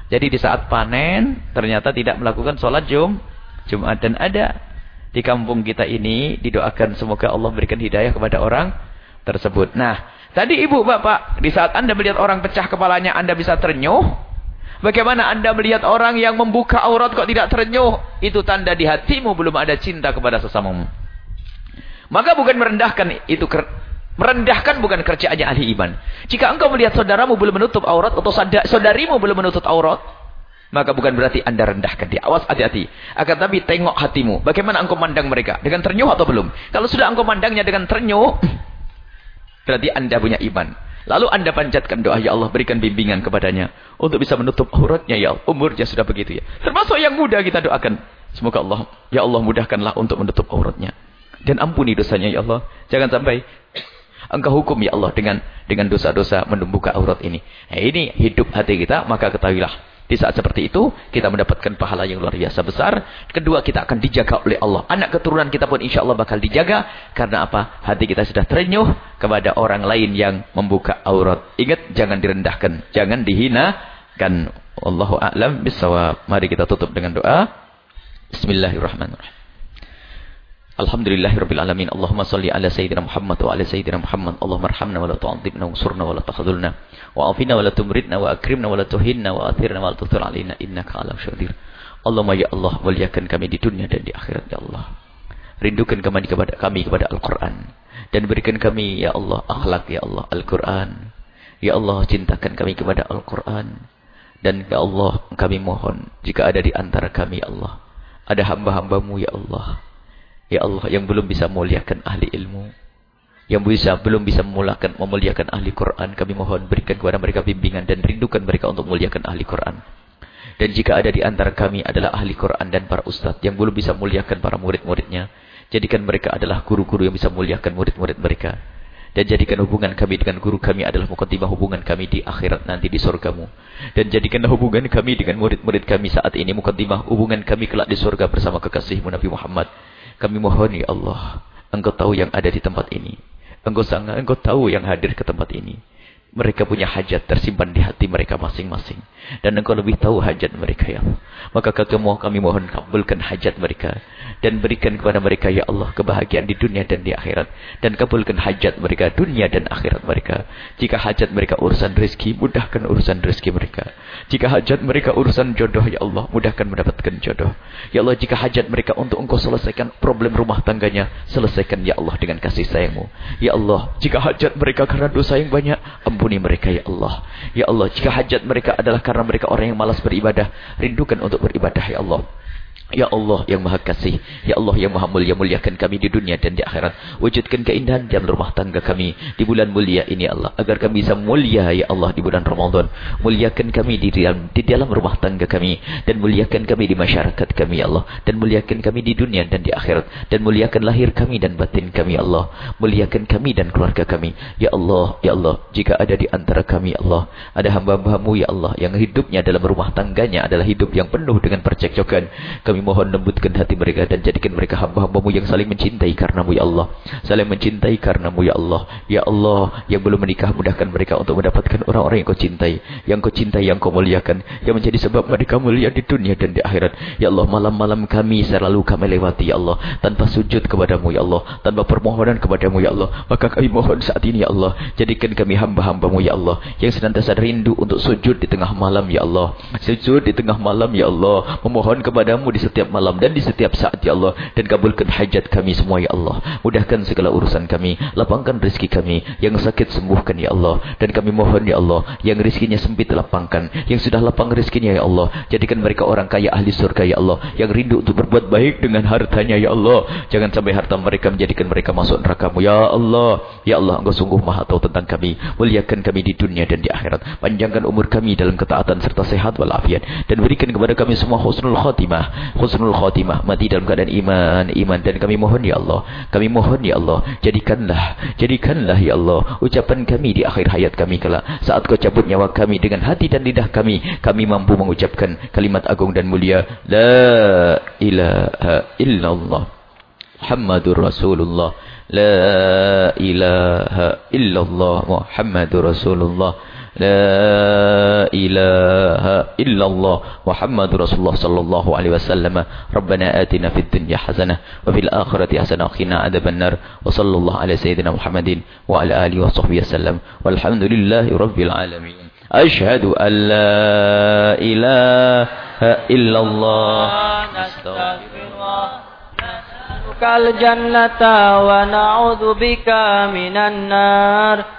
[SPEAKER 1] jadi di saat panen ternyata tidak melakukan sholat Jum, Jumat dan ada di kampung kita ini didoakan semoga Allah berikan hidayah kepada orang tersebut. Nah, tadi ibu bapak di saat anda melihat orang pecah kepalanya anda bisa ternyuh. Bagaimana anda melihat orang yang membuka aurat kok tidak ternyuh? Itu tanda di hatimu belum ada cinta kepada sesamamu. Maka bukan merendahkan itu Merendahkan bukan kerjaannya ahli iman. Jika engkau melihat saudaramu belum menutup aurat atau saudarimu belum menutup aurat, maka bukan berarti anda rendahkan dia. Awas hati-hati. Akan tapi tengok hatimu. Bagaimana engkau mandang mereka? Dengan ternyuh atau belum? Kalau sudah engkau mandangnya dengan ternyuh, <clears throat> berarti anda punya iman. Lalu anda panjatkan doa, Ya Allah berikan bimbingan kepadanya. Untuk bisa menutup auratnya, Ya Allah. Umurnya sudah begitu ya. Termasuk yang muda kita doakan. Semoga Allah, Ya Allah mudahkanlah untuk menutup auratnya. Dan ampuni dosanya, Ya Allah. Jangan sampai Engkau hukum ya Allah dengan dengan dosa-dosa membuka aurat ini. Nah, ini hidup hati kita, maka ketahuilah. Di saat seperti itu, kita mendapatkan pahala yang luar biasa besar. Kedua, kita akan dijaga oleh Allah. Anak keturunan kita pun insya Allah bakal dijaga. Karena apa? Hati kita sudah terenyuh kepada orang lain yang membuka aurat. Ingat, jangan direndahkan. Jangan dihinakan. Allahu a'lam bisawab. Mari kita tutup dengan doa. Bismillahirrahmanirrahim. Alhamdulillahirabbil alamin. Allahumma salli ala sayyidina Muhammad wa ala sayyidina Muhammad. Allahumma arhamna wa la tu'adzibna wansurna wa la tahdhulna wa afina wa la tumritna wa akrimna wa la tuhinna wa athirna wa la tuthir alaina innaka ala syukur. Allahumma ya Allah muliakan kami di dunia dan di akhirat ya Allah. Rindukan kami kepada kami kepada Al-Quran. Dan berikan kami ya Allah akhlak ya Allah Al-Quran. Ya Allah cintakan kami kepada Al-Quran. Dan ya Allah kami mohon jika ada di antara kami ya Allah. Ada hamba-hambamu ya Allah. Ya Allah yang belum bisa muliakan ahli ilmu. Yang bisa belum bisa memulakan, memuliakan ahli Quran. Kami mohon berikan kepada mereka bimbingan dan rindukan mereka untuk muliakan ahli Quran. Dan jika ada di antara kami adalah ahli Quran dan para ustadz yang belum bisa muliakan para murid-muridnya. Jadikan mereka adalah guru-guru yang bisa muliakan murid-murid mereka. Dan jadikan hubungan kami dengan guru kami adalah mukaddimah hubungan kami di akhirat nanti di surgamu. Dan jadikanlah hubungan kami dengan murid-murid kami saat ini mukaddimah hubungan kami kelak di surga bersama kekasihmu Nabi Muhammad. Kami mohon ya Allah, Engkau tahu yang ada di tempat ini. Engkau sangat, engkau tahu yang hadir ke tempat ini. Mereka punya hajat tersimpan di hati mereka masing-masing. Dan engkau lebih tahu hajat mereka ya Allah. Maka kami mohon kabulkan hajat mereka. Dan berikan kepada mereka ya Allah kebahagiaan di dunia dan di akhirat. Dan kabulkan hajat mereka dunia dan akhirat mereka. Jika hajat mereka urusan rezeki, mudahkan urusan rezeki mereka. Jika hajat mereka urusan jodoh ya Allah, mudahkan mendapatkan jodoh. Ya Allah jika hajat mereka untuk engkau selesaikan problem rumah tangganya, selesaikan ya Allah dengan kasih sayangmu. Ya Allah jika hajat mereka karena dosa yang banyak, Ampuni mereka ya Allah. Ya Allah, jika hajat mereka adalah karena mereka orang yang malas beribadah, rindukan untuk beribadah ya Allah. Ya Allah yang maha kasih Ya Allah yang maha mulia Muliakan kami di dunia dan di akhirat. Wujudkan keindahan dalam rumah tangga kami Di bulan mulia ini Allah. Agar kami bisa mulia Ya Allah di bulan Ramadan. Muliakan kami di dalam, di dalam rumah tangga kami. Dan muliakan kami di masyarakat kami Ya Allah. Dan muliakan kami di dunia dan di akhirat. Dan muliakan lahir kami dan batin kami Ya Allah. Muliakan kami dan keluarga kami. Ya Allah Ya Allah Jika ada di antara kami Ya Allah Ada hamba-hambamu Ya Allah Yang hidupnya dalam rumah tangganya adalah hidup yang penuh dengan percekcokan Kami kami mohon lembutkan hati mereka dan jadikan mereka hamba-hambamu yang saling mencintai karenamu ya Allah. Saling mencintai karenamu ya Allah. Ya Allah, yang belum menikah mudahkan mereka untuk mendapatkan orang-orang yang kau cintai. Yang kau cintai, yang kau muliakan. Yang menjadi sebab mereka mulia di dunia dan di akhirat. Ya Allah, malam-malam kami selalu kami lewati ya Allah. Tanpa sujud kepadamu ya Allah. Tanpa permohonan kepadamu ya Allah. Maka kami mohon saat ini ya Allah. Jadikan kami hamba-hambamu ya Allah. Yang senantiasa rindu untuk sujud di tengah malam ya Allah. Sujud di tengah malam ya Allah. Memohon kepadamu di setiap malam dan di setiap saat ya Allah. Dan kabulkan hajat kami semua ya Allah. Mudahkan segala urusan kami. Lapangkan rezeki kami. Yang sakit sembuhkan ya Allah. Dan kami mohon ya Allah yang rezekinya sempit lapangkan. Yang sudah lapang rezekinya ya Allah. Jadikan mereka orang kaya ahli surga ya Allah. Yang rindu untuk berbuat baik dengan hartanya ya Allah. Jangan sampai harta mereka menjadikan mereka masuk nerakamu. Ya Allah. Ya Allah engkau sungguh maha tahu tentang kami. Muliakan kami di dunia dan di akhirat. Panjangkan umur kami dalam ketaatan serta sehat walafiat. Dan berikan kepada kami semua husnul khatimah husnul khatimah. Mati dalam keadaan iman iman. Dan kami mohon ya Allah kami mohon ya Allah jadikanlah jadikanlah ya Allah ucapan kami di akhir hayat kami kelak. Saat kau cabut nyawa kami dengan hati dan lidah kami kami mampu mengucapkan kalimat agung dan mulia la ilaha illallah Muhammadur Rasulullah. La ilaha illallah Muhammadur Rasulullah لا إله إلا الله محمد رسول الله صلى الله عليه وسلم. ربنا آتنا في الدنيا حسنة وفي الآخرة حسنة وقنا عذاب النار. وصلى الله على سيدنا محمد وعلى آله وصحبه وسلم. والحمد لله رب العالمين. أشهد أن لا إله إلا الله. نستغفر الله نسألك الجنة ونعوذ بك من النار.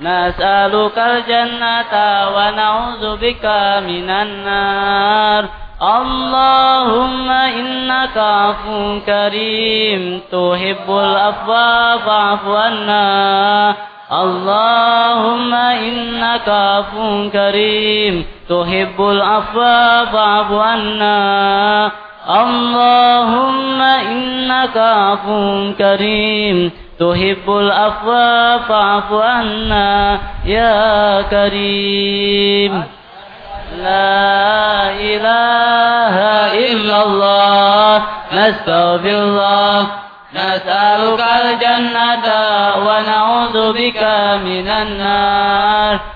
[SPEAKER 1] نسألك الجنة ونعوذ بك من النار. اللهم إنك عفو كريم. تحب العفو فاعف عنا. اللهم إنك عفو كريم. تحب العفو فاعف عنا. اللهم إنك عفو كريم. تحب العفو فاعف عنا يا كريم. لا إله إلا الله نستغفر الله نسألك الجنة ونعوذ بك من النار.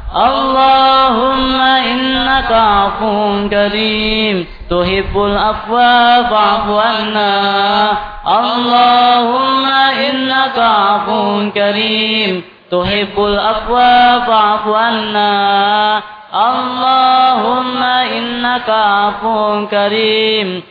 [SPEAKER 5] اللهم إنك عفو كريم. تحب العفو فاعف عنا. اللهم إنك عفو كريم. تحب العفو فاعف عنا. اللهم إنك عفو كريم.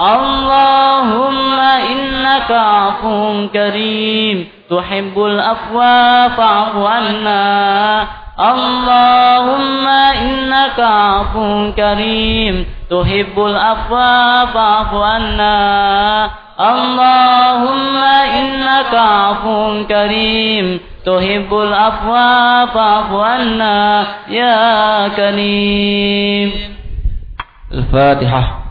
[SPEAKER 5] اللهم إنك عفو كريم تحب العفو فاعف عنا. اللهم إنك عفو كريم تحب العفو فاعف عنا. اللهم إنك عفو كريم تحب العفو فاعف عنا يا كريم.
[SPEAKER 2] الفاتحة.